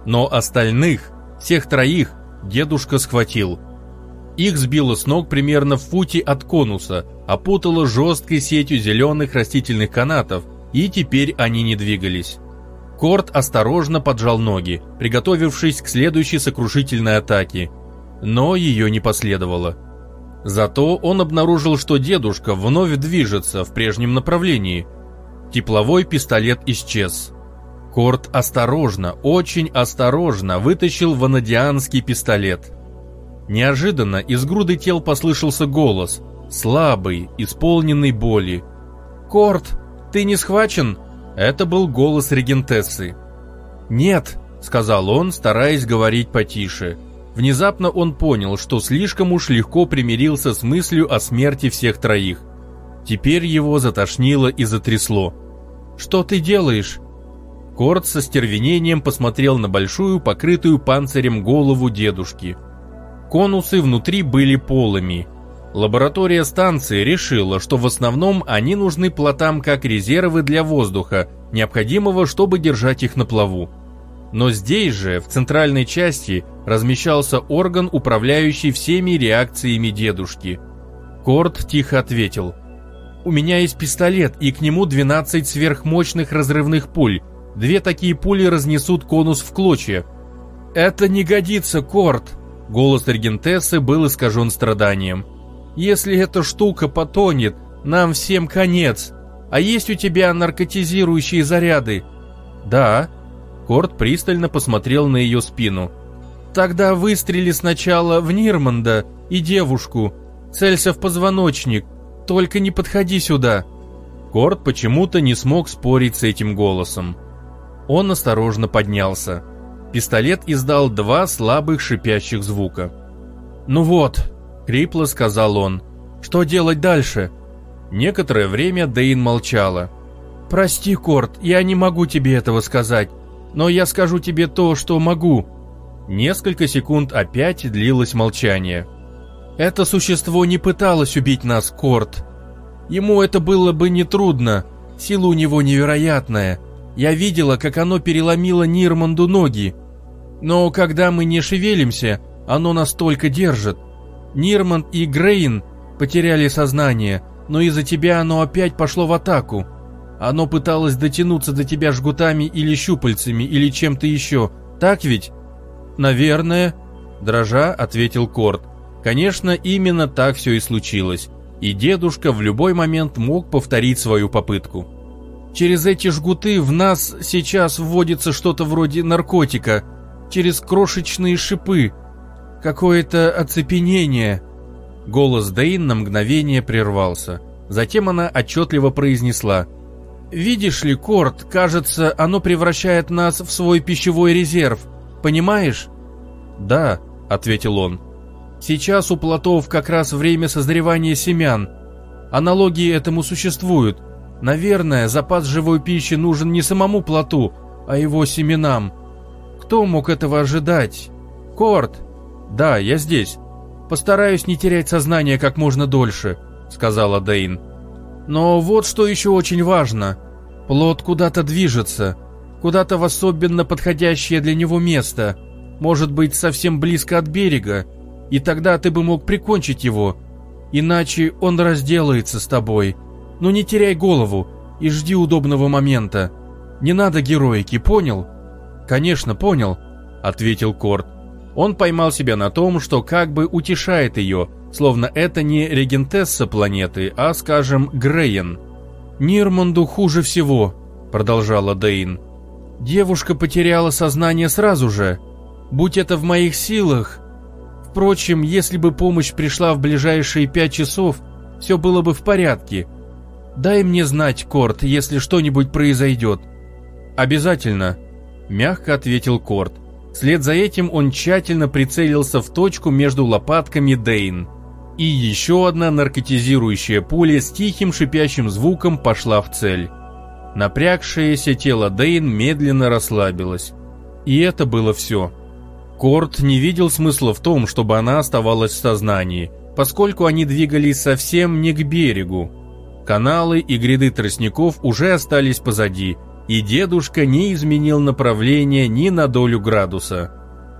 Но остальных, всех троих, дедушка схватил. Их сбило с ног примерно в футе от конуса, опутало жесткой сетью зеленых растительных канатов, и теперь они не двигались. Корт осторожно поджал ноги, приготовившись к следующей сокрушительной атаке. Но ее не последовало. Зато он обнаружил, что дедушка вновь движется в прежнем направлении. Тепловой пистолет исчез. Корт осторожно, очень осторожно вытащил ванадианский пистолет. Неожиданно из груды тел послышался голос, слабый, исполненный боли. «Корт, ты не схвачен?» Это был голос регентессы. «Нет», — сказал он, стараясь говорить потише. Внезапно он понял, что слишком уж легко примирился с мыслью о смерти всех троих. Теперь его затошнило и затрясло. «Что ты делаешь?» Корт со стервенением посмотрел на большую, покрытую панцирем голову дедушки. Конусы внутри были полыми, Лаборатория станции решила, что в основном они нужны плотам как резервы для воздуха, необходимого, чтобы держать их на плаву. Но здесь же, в центральной части, размещался орган, управляющий всеми реакциями дедушки. Корт тихо ответил. «У меня есть пистолет, и к нему 12 сверхмощных разрывных пуль. Две такие пули разнесут конус в клочья». «Это не годится, Корт!» Голос Регентессы был искажен страданием. Если эта штука потонет, нам всем конец. А есть у тебя наркотизирующие заряды? Да. Корт пристально посмотрел на ее спину. Тогда выстрели сначала в Нирманда и девушку. Целься в позвоночник. Только не подходи сюда. Корт почему-то не смог спорить с этим голосом. Он осторожно поднялся. Пистолет издал два слабых шипящих звука. «Ну вот», Хрипло сказал он. «Что делать дальше?» Некоторое время Дейн молчала. «Прости, Корт, я не могу тебе этого сказать, но я скажу тебе то, что могу». Несколько секунд опять длилось молчание. «Это существо не пыталось убить нас, Корт. Ему это было бы нетрудно, сила у него невероятная. Я видела, как оно переломило Нирманду ноги. Но когда мы не шевелимся, оно настолько держит. Нирман и Грейн потеряли сознание, но из-за тебя оно опять пошло в атаку. Оно пыталось дотянуться до тебя жгутами или щупальцами, или чем-то еще. Так ведь? Наверное, дрожа ответил Корт. Конечно, именно так все и случилось. И дедушка в любой момент мог повторить свою попытку. Через эти жгуты в нас сейчас вводится что-то вроде наркотика. Через крошечные шипы, Какое-то оцепенение. Голос Дейн на мгновение прервался. Затем она отчетливо произнесла «Видишь ли, Корт, кажется, оно превращает нас в свой пищевой резерв. Понимаешь?» «Да», — ответил он. «Сейчас у плотов как раз время созревания семян. Аналогии этому существуют. Наверное, запас живой пищи нужен не самому плоту, а его семенам. Кто мог этого ожидать? Корт!» «Да, я здесь. Постараюсь не терять сознание как можно дольше», — сказала Дейн. «Но вот что еще очень важно. Плод куда-то движется, куда-то в особенно подходящее для него место, может быть, совсем близко от берега, и тогда ты бы мог прикончить его, иначе он разделается с тобой. Но не теряй голову и жди удобного момента. Не надо героики, понял?» «Конечно, понял», — ответил Корт. Он поймал себя на том, что как бы утешает ее, словно это не регентесса планеты, а, скажем, Грейен. «Нирманду хуже всего», — продолжала Дейн. «Девушка потеряла сознание сразу же. Будь это в моих силах. Впрочем, если бы помощь пришла в ближайшие пять часов, все было бы в порядке. Дай мне знать, Корт, если что-нибудь произойдет». «Обязательно», — мягко ответил Корт. Вслед за этим он тщательно прицелился в точку между лопатками Дейн. И еще одна наркотизирующая пуля с тихим шипящим звуком пошла в цель. Напрягшееся тело Дейн медленно расслабилось. И это было все. Корт не видел смысла в том, чтобы она оставалась в сознании, поскольку они двигались совсем не к берегу. Каналы и гряды тростников уже остались позади, и дедушка не изменил направление ни на долю градуса.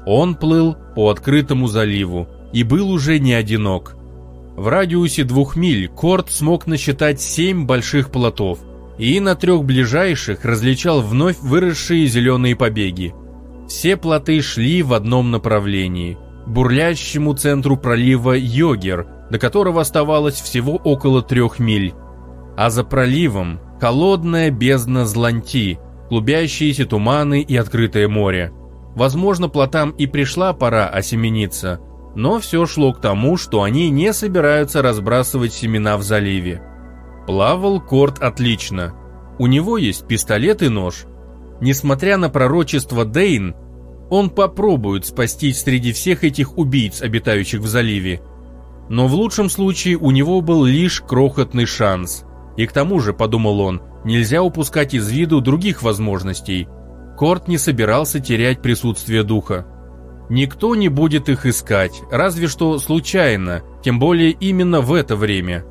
Он плыл по открытому заливу и был уже не одинок. В радиусе двух миль Корт смог насчитать семь больших плотов, и на трех ближайших различал вновь выросшие зеленые побеги. Все плоты шли в одном направлении – бурлящему центру пролива Йогер, до которого оставалось всего около трех миль. А за проливом Холодная бездна Зланти, клубящиеся туманы и открытое море. Возможно, плотам и пришла пора осемениться, но все шло к тому, что они не собираются разбрасывать семена в заливе. Плавал Корт отлично. У него есть пистолет и нож. Несмотря на пророчество Дейн, он попробует спастись среди всех этих убийц, обитающих в заливе. Но в лучшем случае у него был лишь крохотный шанс. И к тому же, подумал он, нельзя упускать из виду других возможностей. Корт не собирался терять присутствие духа. Никто не будет их искать, разве что случайно, тем более именно в это время.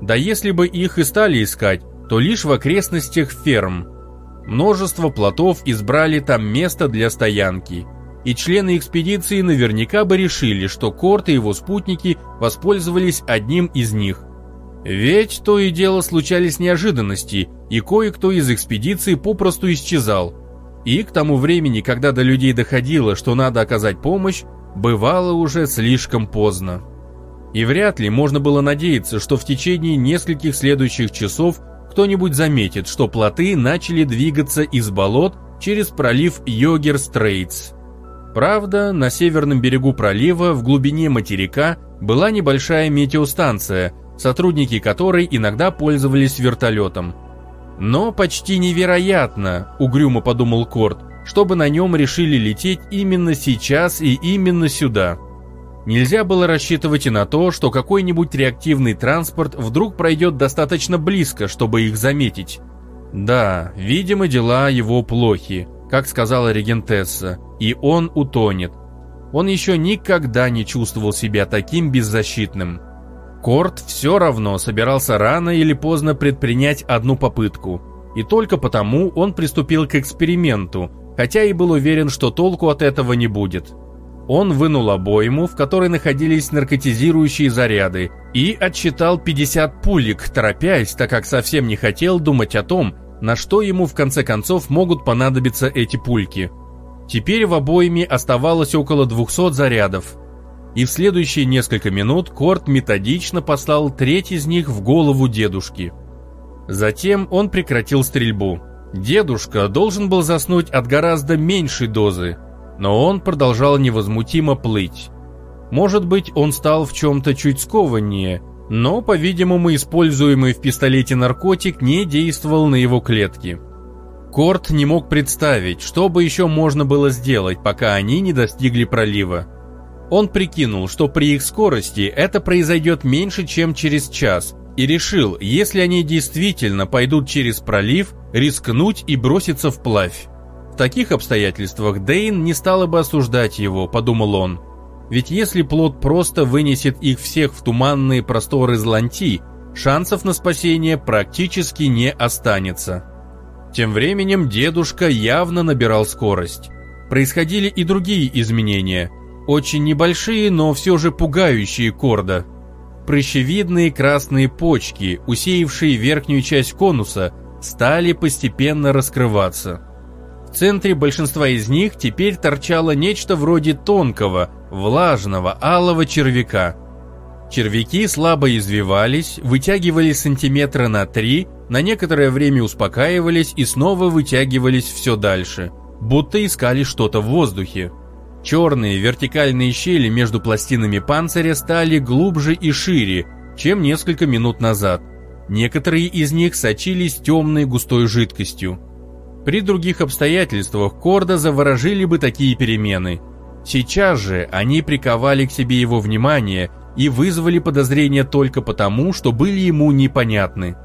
Да если бы их и стали искать, то лишь в окрестностях ферм. Множество плотов избрали там место для стоянки. И члены экспедиции наверняка бы решили, что Корт и его спутники воспользовались одним из них. Ведь то и дело случались неожиданности, и кое-кто из экспедиции попросту исчезал. И к тому времени, когда до людей доходило, что надо оказать помощь, бывало уже слишком поздно. И вряд ли можно было надеяться, что в течение нескольких следующих часов кто-нибудь заметит, что плоты начали двигаться из болот через пролив Йогер-Стрейтс. Правда, на северном берегу пролива, в глубине материка, была небольшая метеостанция – сотрудники которой иногда пользовались вертолетом. Но почти невероятно, угрюмо подумал Корт, чтобы на нем решили лететь именно сейчас и именно сюда. Нельзя было рассчитывать и на то, что какой-нибудь реактивный транспорт вдруг пройдет достаточно близко, чтобы их заметить. Да, видимо, дела его плохи, как сказала регентесса, и он утонет. Он еще никогда не чувствовал себя таким беззащитным. Корт все равно собирался рано или поздно предпринять одну попытку. И только потому он приступил к эксперименту, хотя и был уверен, что толку от этого не будет. Он вынул обойму, в которой находились наркотизирующие заряды, и отсчитал 50 пулек, торопясь, так как совсем не хотел думать о том, на что ему в конце концов могут понадобиться эти пульки. Теперь в обойме оставалось около 200 зарядов, и в следующие несколько минут Корт методично послал треть из них в голову дедушки. Затем он прекратил стрельбу. Дедушка должен был заснуть от гораздо меньшей дозы, но он продолжал невозмутимо плыть. Может быть, он стал в чем-то чуть скованнее, Но, по-видимому, используемый в пистолете наркотик не действовал на его клетки. Корт не мог представить, что бы еще можно было сделать, пока они не достигли пролива. Он прикинул, что при их скорости это произойдет меньше, чем через час, и решил, если они действительно пойдут через пролив, рискнуть и броситься вплавь. В таких обстоятельствах Дейн не стала бы осуждать его, подумал он. Ведь если плод просто вынесет их всех в туманные просторы Зланти, шансов на спасение практически не останется. Тем временем дедушка явно набирал скорость. Происходили и другие изменения, очень небольшие, но все же пугающие Корда – прыщевидные красные почки, усеявшие верхнюю часть конуса, стали постепенно раскрываться. В центре большинства из них теперь торчало нечто вроде тонкого, влажного, алого червяка. Червяки слабо извивались, вытягивались сантиметра на три, на некоторое время успокаивались и снова вытягивались все дальше, будто искали что-то в воздухе. Черные вертикальные щели между пластинами панциря стали глубже и шире, чем несколько минут назад. Некоторые из них сочились темной густой жидкостью. При других обстоятельствах Корда заворожили бы такие перемены. Сейчас же они приковали к себе его внимание и вызвали подозрения только потому, что были ему непонятны.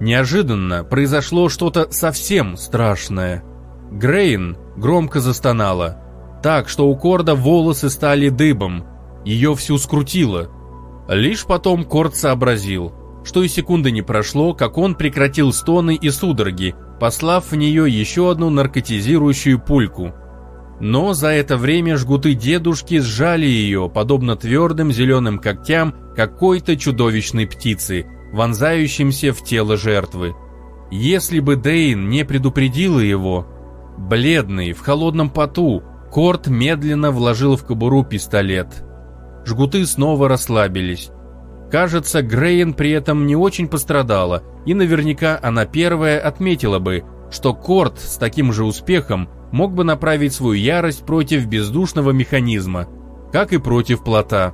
Неожиданно произошло что-то совсем страшное. Грейн громко застонала так, что у Корда волосы стали дыбом, ее всю скрутило. Лишь потом Корд сообразил, что и секунды не прошло, как он прекратил стоны и судороги, послав в нее еще одну наркотизирующую пульку. Но за это время жгуты дедушки сжали ее, подобно твердым зеленым когтям какой-то чудовищной птицы, вонзающимся в тело жертвы. Если бы Дейн не предупредила его, бледный, в холодном поту, Корт медленно вложил в кобуру пистолет. Жгуты снова расслабились. Кажется, Грейн при этом не очень пострадала, и наверняка она первая отметила бы, что Корт с таким же успехом мог бы направить свою ярость против бездушного механизма, как и против плота.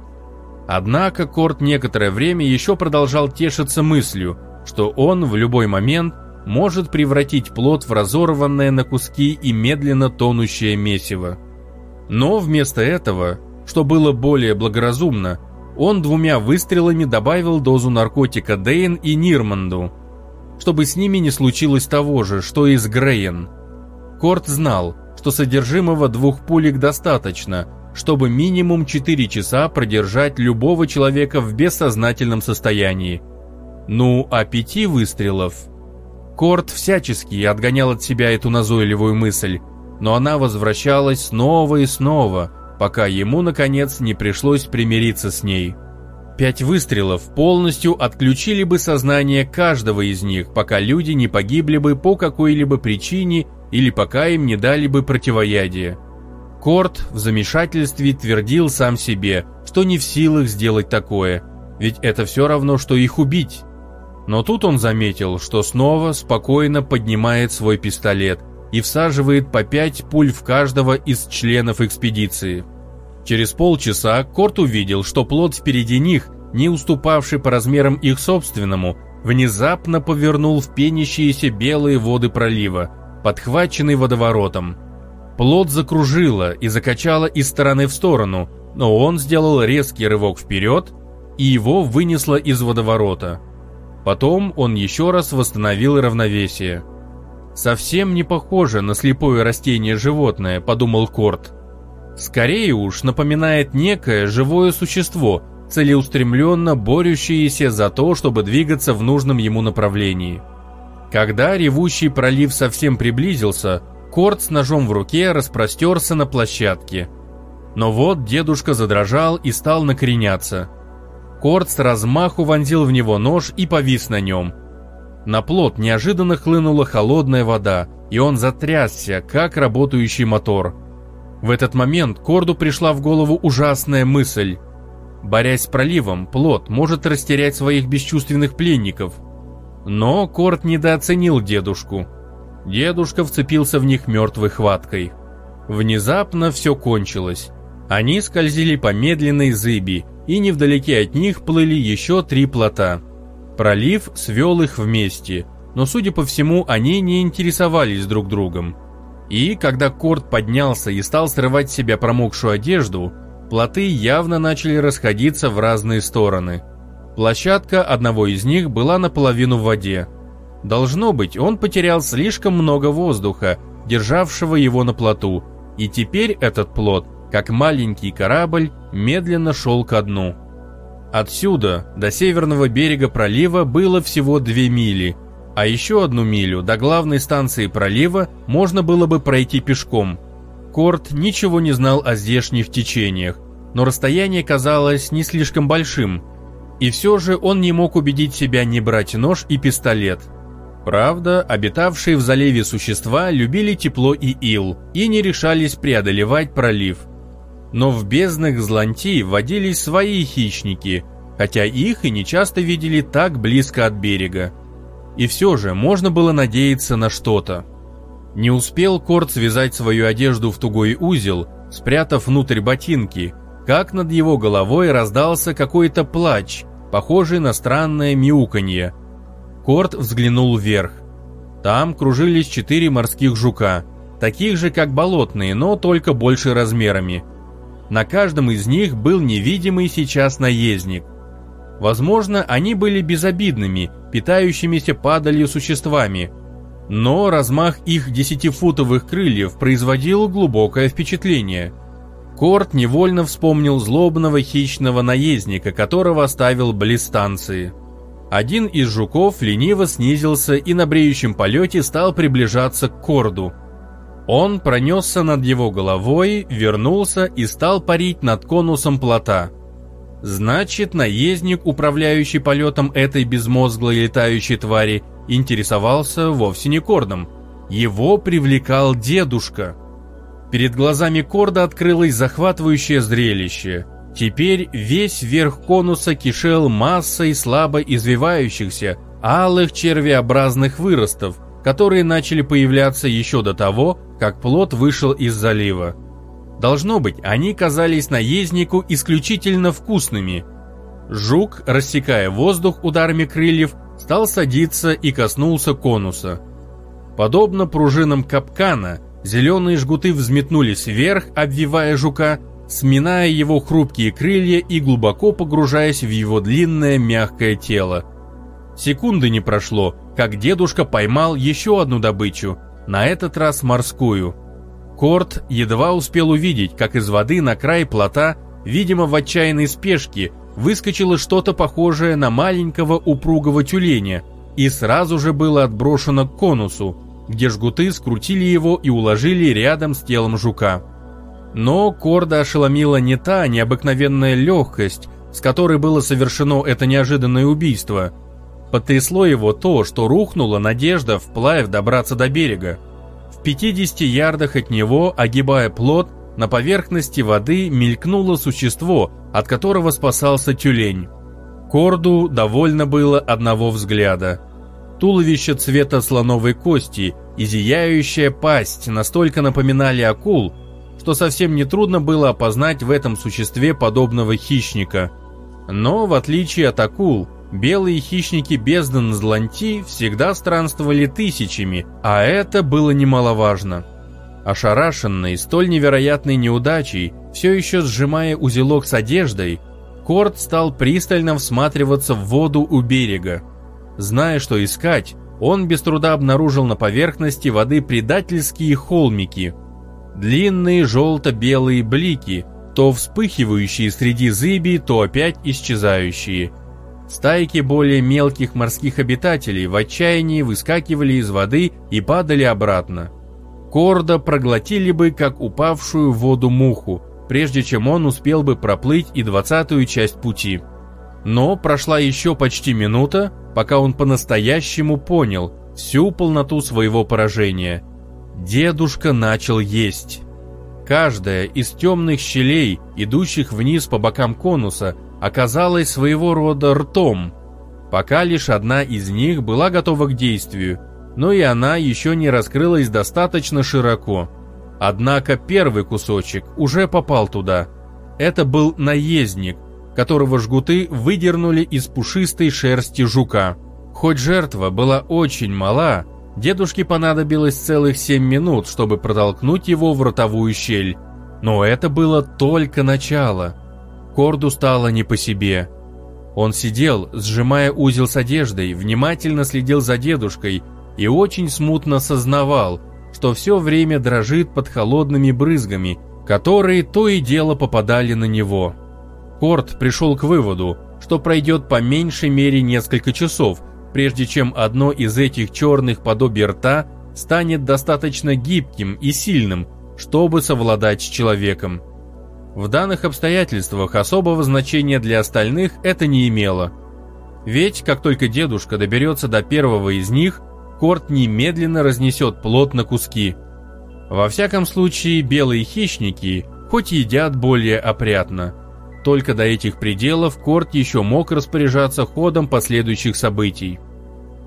Однако Корт некоторое время еще продолжал тешиться мыслью, что он в любой момент может превратить плод в разорванное на куски и медленно тонущее месиво. Но вместо этого, что было более благоразумно, он двумя выстрелами добавил дозу наркотика Дейн и Нирманду, чтобы с ними не случилось того же, что и с Грейн. Корт знал, что содержимого двух пулек достаточно, чтобы минимум 4 часа продержать любого человека в бессознательном состоянии. Ну, а пяти выстрелов... Корт всячески отгонял от себя эту назойливую мысль, но она возвращалась снова и снова, пока ему, наконец, не пришлось примириться с ней. Пять выстрелов полностью отключили бы сознание каждого из них, пока люди не погибли бы по какой-либо причине или пока им не дали бы противоядие. Корт в замешательстве твердил сам себе, что не в силах сделать такое, ведь это все равно, что их убить. Но тут он заметил, что снова спокойно поднимает свой пистолет и всаживает по пять пуль в каждого из членов экспедиции. Через полчаса Корт увидел, что плод впереди них, не уступавший по размерам их собственному, внезапно повернул в пенящиеся белые воды пролива, подхваченный водоворотом. Плод закружило и закачало из стороны в сторону, но он сделал резкий рывок вперед, и его вынесло из водоворота. Потом он еще раз восстановил равновесие. Совсем не похоже на слепое растение-животное, подумал Корт. Скорее уж напоминает некое живое существо, целеустремленно борющееся за то, чтобы двигаться в нужном ему направлении. Когда ревущий пролив совсем приблизился, Корт с ножом в руке распростерся на площадке. Но вот дедушка задрожал и стал накреняться. Корт с размаху вонзил в него нож и повис на нем – на плот неожиданно хлынула холодная вода, и он затрясся, как работающий мотор. В этот момент Корду пришла в голову ужасная мысль. Борясь с проливом, плот может растерять своих бесчувственных пленников. Но Корд недооценил дедушку. Дедушка вцепился в них мертвой хваткой. Внезапно все кончилось. Они скользили по медленной зыби, и невдалеке от них плыли еще три плота. Пролив свел их вместе, но, судя по всему, они не интересовались друг другом. И, когда Корт поднялся и стал срывать с себя промокшую одежду, плоты явно начали расходиться в разные стороны. Площадка одного из них была наполовину в воде. Должно быть, он потерял слишком много воздуха, державшего его на плоту, и теперь этот плот, как маленький корабль, медленно шел ко дну. Отсюда до северного берега пролива было всего две мили, а еще одну милю до главной станции пролива можно было бы пройти пешком. Корт ничего не знал о здешних течениях, но расстояние казалось не слишком большим, и все же он не мог убедить себя не брать нож и пистолет – Правда, обитавшие в заливе существа любили тепло и ил и не решались преодолевать пролив. Но в безднах Зланти водились свои хищники, хотя их и не часто видели так близко от берега. И все же можно было надеяться на что-то. Не успел Корт связать свою одежду в тугой узел, спрятав внутрь ботинки, как над его головой раздался какой-то плач, похожий на странное мяуканье – Корт взглянул вверх. Там кружились четыре морских жука, таких же, как болотные, но только больше размерами. На каждом из них был невидимый сейчас наездник. Возможно, они были безобидными, питающимися падалью существами, но размах их десятифутовых крыльев производил глубокое впечатление. Корт невольно вспомнил злобного хищного наездника, которого оставил близ станции. Один из жуков лениво снизился и на бреющем полете стал приближаться к корду. Он пронесся над его головой, вернулся и стал парить над конусом плота. Значит, наездник, управляющий полетом этой безмозглой летающей твари, интересовался вовсе не кордом. Его привлекал дедушка. Перед глазами корда открылось захватывающее зрелище – Теперь весь верх конуса кишел массой слабо извивающихся, алых червеобразных выростов, которые начали появляться еще до того, как плот вышел из залива. Должно быть, они казались наезднику исключительно вкусными. Жук, рассекая воздух ударами крыльев, стал садиться и коснулся конуса. Подобно пружинам капкана, зеленые жгуты взметнулись вверх, обвивая жука, сминая его хрупкие крылья и глубоко погружаясь в его длинное мягкое тело. Секунды не прошло, как дедушка поймал еще одну добычу, на этот раз морскую. Корт едва успел увидеть, как из воды на край плота, видимо в отчаянной спешке, выскочило что-то похожее на маленького упругого тюленя и сразу же было отброшено к конусу, где жгуты скрутили его и уложили рядом с телом жука. Но Корда ошеломила не та необыкновенная легкость, с которой было совершено это неожиданное убийство. Потрясло его то, что рухнула надежда вплавь добраться до берега. В 50 ярдах от него, огибая плот, на поверхности воды мелькнуло существо, от которого спасался тюлень. Корду довольно было одного взгляда. Туловище цвета слоновой кости и зияющая пасть настолько напоминали акул, что совсем нетрудно было опознать в этом существе подобного хищника. Но, в отличие от акул, белые хищники бездн Зланти всегда странствовали тысячами, а это было немаловажно. Ошарашенный столь невероятной неудачей, все еще сжимая узелок с одеждой, Корт стал пристально всматриваться в воду у берега. Зная, что искать, он без труда обнаружил на поверхности воды предательские холмики – Длинные желто-белые блики, то вспыхивающие среди зыби, то опять исчезающие. Стайки более мелких морских обитателей в отчаянии выскакивали из воды и падали обратно. Корда проглотили бы, как упавшую в воду муху, прежде чем он успел бы проплыть и двадцатую часть пути. Но прошла еще почти минута, пока он по-настоящему понял всю полноту своего поражения – Дедушка начал есть. Каждая из темных щелей, идущих вниз по бокам конуса, оказалась своего рода ртом. Пока лишь одна из них была готова к действию, но и она еще не раскрылась достаточно широко. Однако первый кусочек уже попал туда. Это был наездник, которого жгуты выдернули из пушистой шерсти жука. Хоть жертва была очень мала, дедушке понадобилось целых 7 минут, чтобы протолкнуть его в ротовую щель. Но это было только начало. Корду стало не по себе. Он сидел, сжимая узел с одеждой, внимательно следил за дедушкой и очень смутно сознавал, что все время дрожит под холодными брызгами, которые то и дело попадали на него. Корт пришел к выводу, что пройдет по меньшей мере несколько часов, прежде чем одно из этих черных подобий рта станет достаточно гибким и сильным, чтобы совладать с человеком. В данных обстоятельствах особого значения для остальных это не имело. Ведь, как только дедушка доберется до первого из них, Корт немедленно разнесет плод на куски. Во всяком случае, белые хищники хоть едят более опрятно. Только до этих пределов Корт еще мог распоряжаться ходом последующих событий.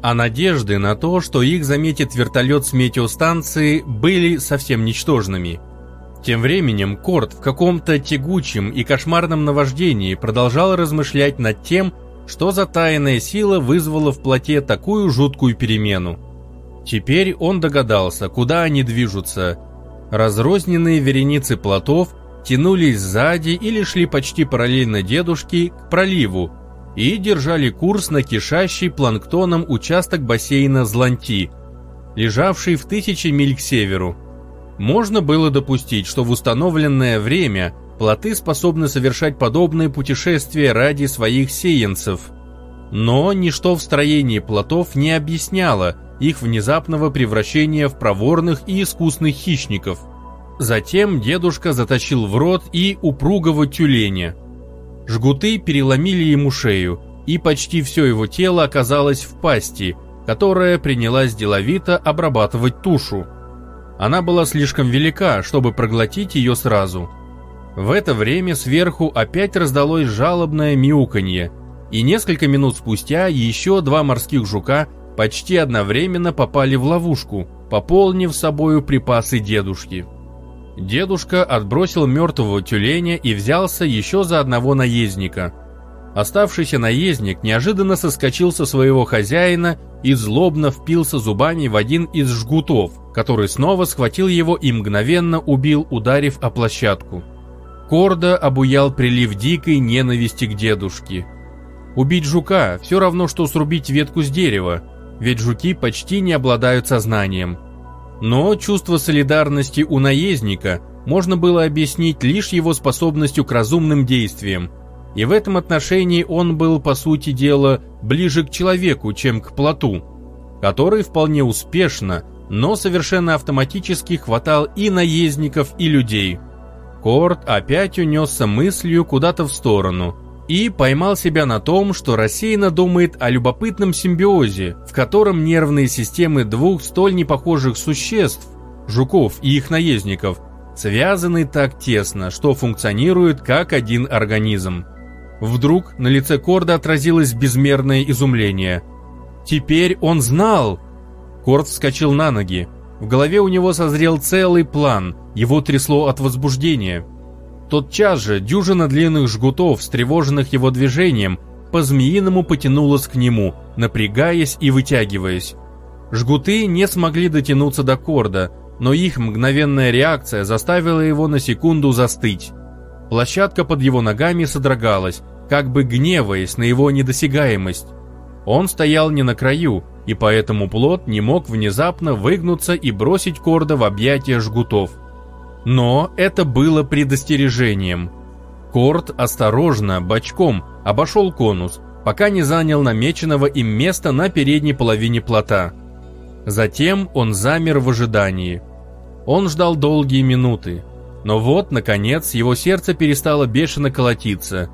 А надежды на то, что их заметит вертолет с метеостанции, были совсем ничтожными. Тем временем Корт в каком-то тягучем и кошмарном наваждении продолжал размышлять над тем, что за тайная сила вызвала в плоте такую жуткую перемену. Теперь он догадался, куда они движутся. Разрозненные вереницы плотов тянулись сзади или шли почти параллельно дедушке к проливу и держали курс на кишащий планктоном участок бассейна Зланти, лежавший в тысячи миль к северу. Можно было допустить, что в установленное время плоты способны совершать подобные путешествия ради своих сеянцев. Но ничто в строении плотов не объясняло их внезапного превращения в проворных и искусных хищников. Затем дедушка затащил в рот и упругого тюленя. Жгуты переломили ему шею, и почти все его тело оказалось в пасти, которая принялась деловито обрабатывать тушу. Она была слишком велика, чтобы проглотить ее сразу – в это время сверху опять раздалось жалобное мяуканье, и несколько минут спустя еще два морских жука почти одновременно попали в ловушку, пополнив собою припасы дедушки. Дедушка отбросил мертвого тюленя и взялся еще за одного наездника. Оставшийся наездник неожиданно соскочил со своего хозяина и злобно впился зубами в один из жгутов, который снова схватил его и мгновенно убил, ударив о площадку. Корда обуял прилив дикой ненависти к дедушке. Убить жука все равно, что срубить ветку с дерева, ведь жуки почти не обладают сознанием. Но чувство солидарности у наездника можно было объяснить лишь его способностью к разумным действиям, и в этом отношении он был, по сути дела, ближе к человеку, чем к плоту, который вполне успешно, но совершенно автоматически хватал и наездников, и людей – Корт опять унесся мыслью куда-то в сторону и поймал себя на том, что рассеянно думает о любопытном симбиозе, в котором нервные системы двух столь непохожих существ, жуков и их наездников, связаны так тесно, что функционируют как один организм. Вдруг на лице Корда отразилось безмерное изумление. Теперь он знал! Корд вскочил на ноги, в голове у него созрел целый план, его трясло от возбуждения. Тотчас же дюжина длинных жгутов, встревоженных его движением, по-змеиному потянулась к нему, напрягаясь и вытягиваясь. Жгуты не смогли дотянуться до корда, но их мгновенная реакция заставила его на секунду застыть. Площадка под его ногами содрогалась, как бы гневаясь на его недосягаемость. Он стоял не на краю, и поэтому плот не мог внезапно выгнуться и бросить Корда в объятия жгутов. Но это было предостережением. Корд осторожно, бочком, обошел конус, пока не занял намеченного им места на передней половине плота. Затем он замер в ожидании. Он ждал долгие минуты. Но вот, наконец, его сердце перестало бешено колотиться.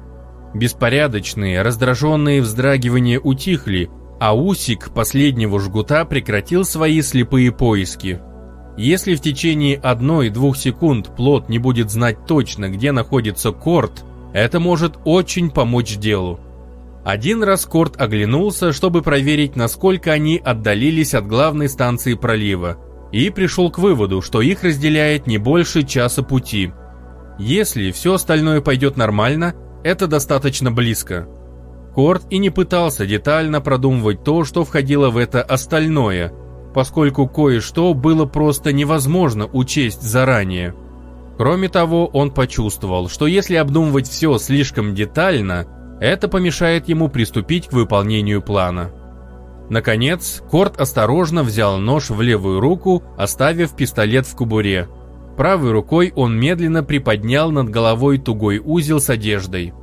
Беспорядочные, раздраженные вздрагивания утихли, а усик последнего жгута прекратил свои слепые поиски. Если в течение одной-двух секунд плот не будет знать точно, где находится корт, это может очень помочь делу. Один раз Корт оглянулся, чтобы проверить, насколько они отдалились от главной станции пролива, и пришел к выводу, что их разделяет не больше часа пути. Если все остальное пойдет нормально, это достаточно близко. Корт и не пытался детально продумывать то, что входило в это остальное, поскольку кое-что было просто невозможно учесть заранее. Кроме того, он почувствовал, что если обдумывать все слишком детально, это помешает ему приступить к выполнению плана. Наконец, Корт осторожно взял нож в левую руку, оставив пистолет в кобуре. Правой рукой он медленно приподнял над головой тугой узел с одеждой.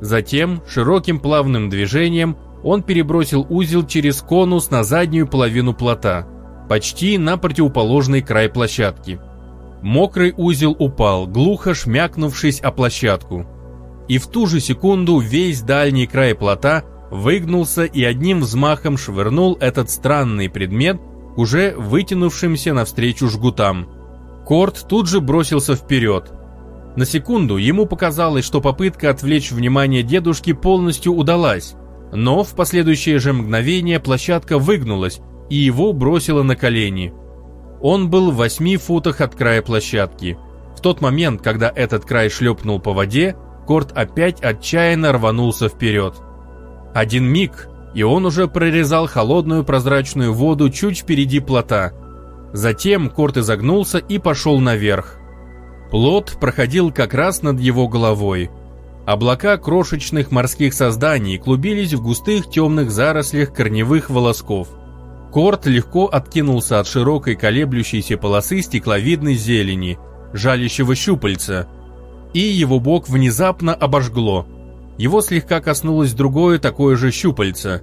Затем, широким плавным движением, он перебросил узел через конус на заднюю половину плота, почти на противоположный край площадки. Мокрый узел упал, глухо шмякнувшись о площадку. И в ту же секунду весь дальний край плота выгнулся и одним взмахом швырнул этот странный предмет уже вытянувшимся навстречу жгутам. Корт тут же бросился вперед, на секунду ему показалось, что попытка отвлечь внимание дедушки полностью удалась, но в последующее же мгновение площадка выгнулась и его бросило на колени. Он был в восьми футах от края площадки. В тот момент, когда этот край шлепнул по воде, Корт опять отчаянно рванулся вперед. Один миг, и он уже прорезал холодную прозрачную воду чуть впереди плота. Затем Корт изогнулся и пошел наверх. Плот проходил как раз над его головой. Облака крошечных морских созданий клубились в густых темных зарослях корневых волосков. Корт легко откинулся от широкой колеблющейся полосы стекловидной зелени, жалящего щупальца, и его бок внезапно обожгло. Его слегка коснулось другое такое же щупальце.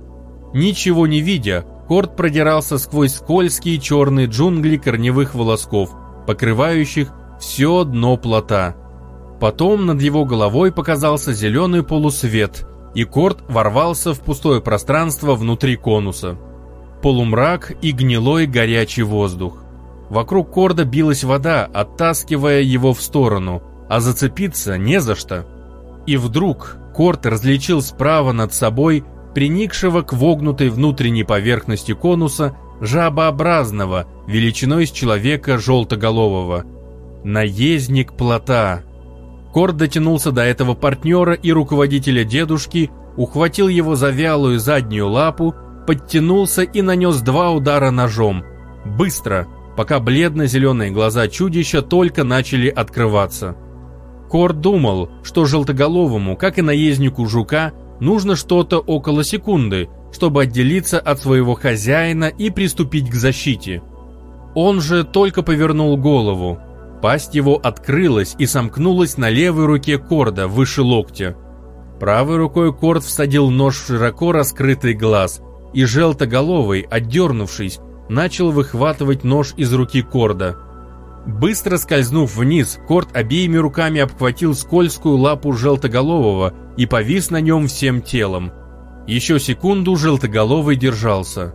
Ничего не видя, Корт продирался сквозь скользкие черные джунгли корневых волосков, покрывающих все дно плота. Потом над его головой показался зеленый полусвет, и Корт ворвался в пустое пространство внутри конуса. Полумрак и гнилой горячий воздух. Вокруг Корда билась вода, оттаскивая его в сторону, а зацепиться не за что. И вдруг Корт различил справа над собой приникшего к вогнутой внутренней поверхности конуса жабообразного, величиной с человека желтоголового – Наездник плота. Корд дотянулся до этого партнера и руководителя дедушки, ухватил его за вялую заднюю лапу, подтянулся и нанес два удара ножом. Быстро, пока бледно-зеленые глаза чудища только начали открываться. Корд думал, что желтоголовому, как и наезднику жука, нужно что-то около секунды, чтобы отделиться от своего хозяина и приступить к защите. Он же только повернул голову, Пасть его открылась и сомкнулась на левой руке Корда, выше локтя. Правой рукой Корд всадил нож в широко раскрытый глаз, и желтоголовый, отдернувшись, начал выхватывать нож из руки Корда. Быстро скользнув вниз, Корд обеими руками обхватил скользкую лапу желтоголового и повис на нем всем телом. Еще секунду желтоголовый держался.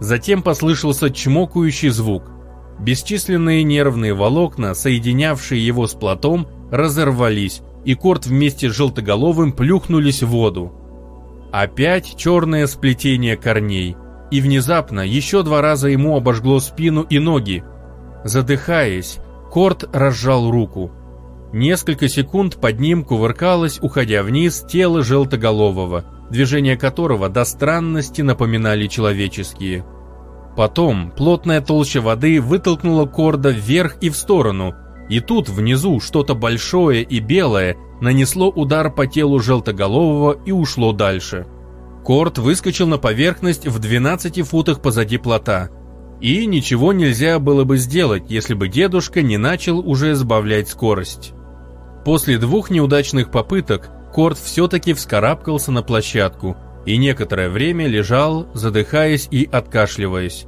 Затем послышался чмокающий звук – Бесчисленные нервные волокна, соединявшие его с плотом, разорвались, и Корт вместе с желтоголовым плюхнулись в воду. Опять черное сплетение корней, и внезапно еще два раза ему обожгло спину и ноги. Задыхаясь, Корт разжал руку. Несколько секунд под ним кувыркалось, уходя вниз, тело желтоголового, движения которого до странности напоминали человеческие. Потом плотная толща воды вытолкнула Корда вверх и в сторону, и тут внизу что-то большое и белое нанесло удар по телу желтоголового и ушло дальше. Корд выскочил на поверхность в 12 футах позади плота. И ничего нельзя было бы сделать, если бы дедушка не начал уже сбавлять скорость. После двух неудачных попыток Корд все-таки вскарабкался на площадку – и некоторое время лежал, задыхаясь и откашливаясь.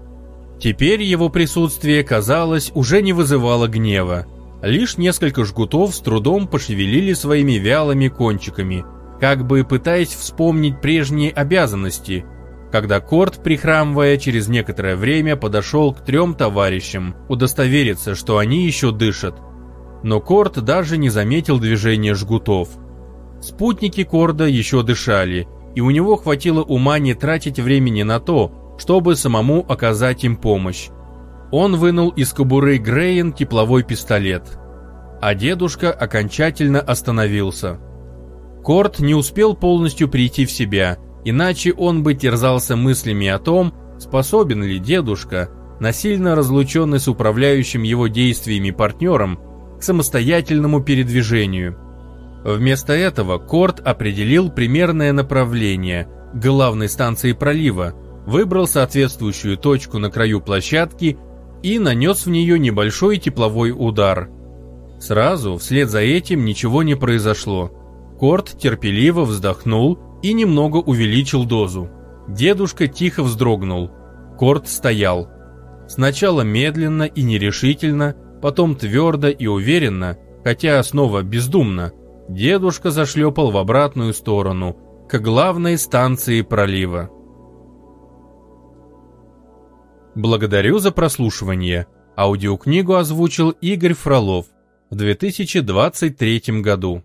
Теперь его присутствие, казалось, уже не вызывало гнева. Лишь несколько жгутов с трудом пошевелили своими вялыми кончиками, как бы пытаясь вспомнить прежние обязанности, когда Корт, прихрамывая, через некоторое время подошел к трем товарищам, удостовериться, что они еще дышат. Но Корт даже не заметил движения жгутов. Спутники Корда еще дышали – и у него хватило ума не тратить времени на то, чтобы самому оказать им помощь. Он вынул из кобуры Грейн тепловой пистолет. А дедушка окончательно остановился. Корт не успел полностью прийти в себя, иначе он бы терзался мыслями о том, способен ли дедушка, насильно разлученный с управляющим его действиями партнером, к самостоятельному передвижению. Вместо этого Корт определил примерное направление главной станции пролива, выбрал соответствующую точку на краю площадки и нанес в нее небольшой тепловой удар. Сразу, вслед за этим, ничего не произошло. Корт терпеливо вздохнул и немного увеличил дозу. Дедушка тихо вздрогнул. Корт стоял. Сначала медленно и нерешительно, потом твердо и уверенно, хотя снова бездумно, дедушка зашлепал в обратную сторону, к главной станции пролива. Благодарю за прослушивание. Аудиокнигу озвучил Игорь Фролов в 2023 году.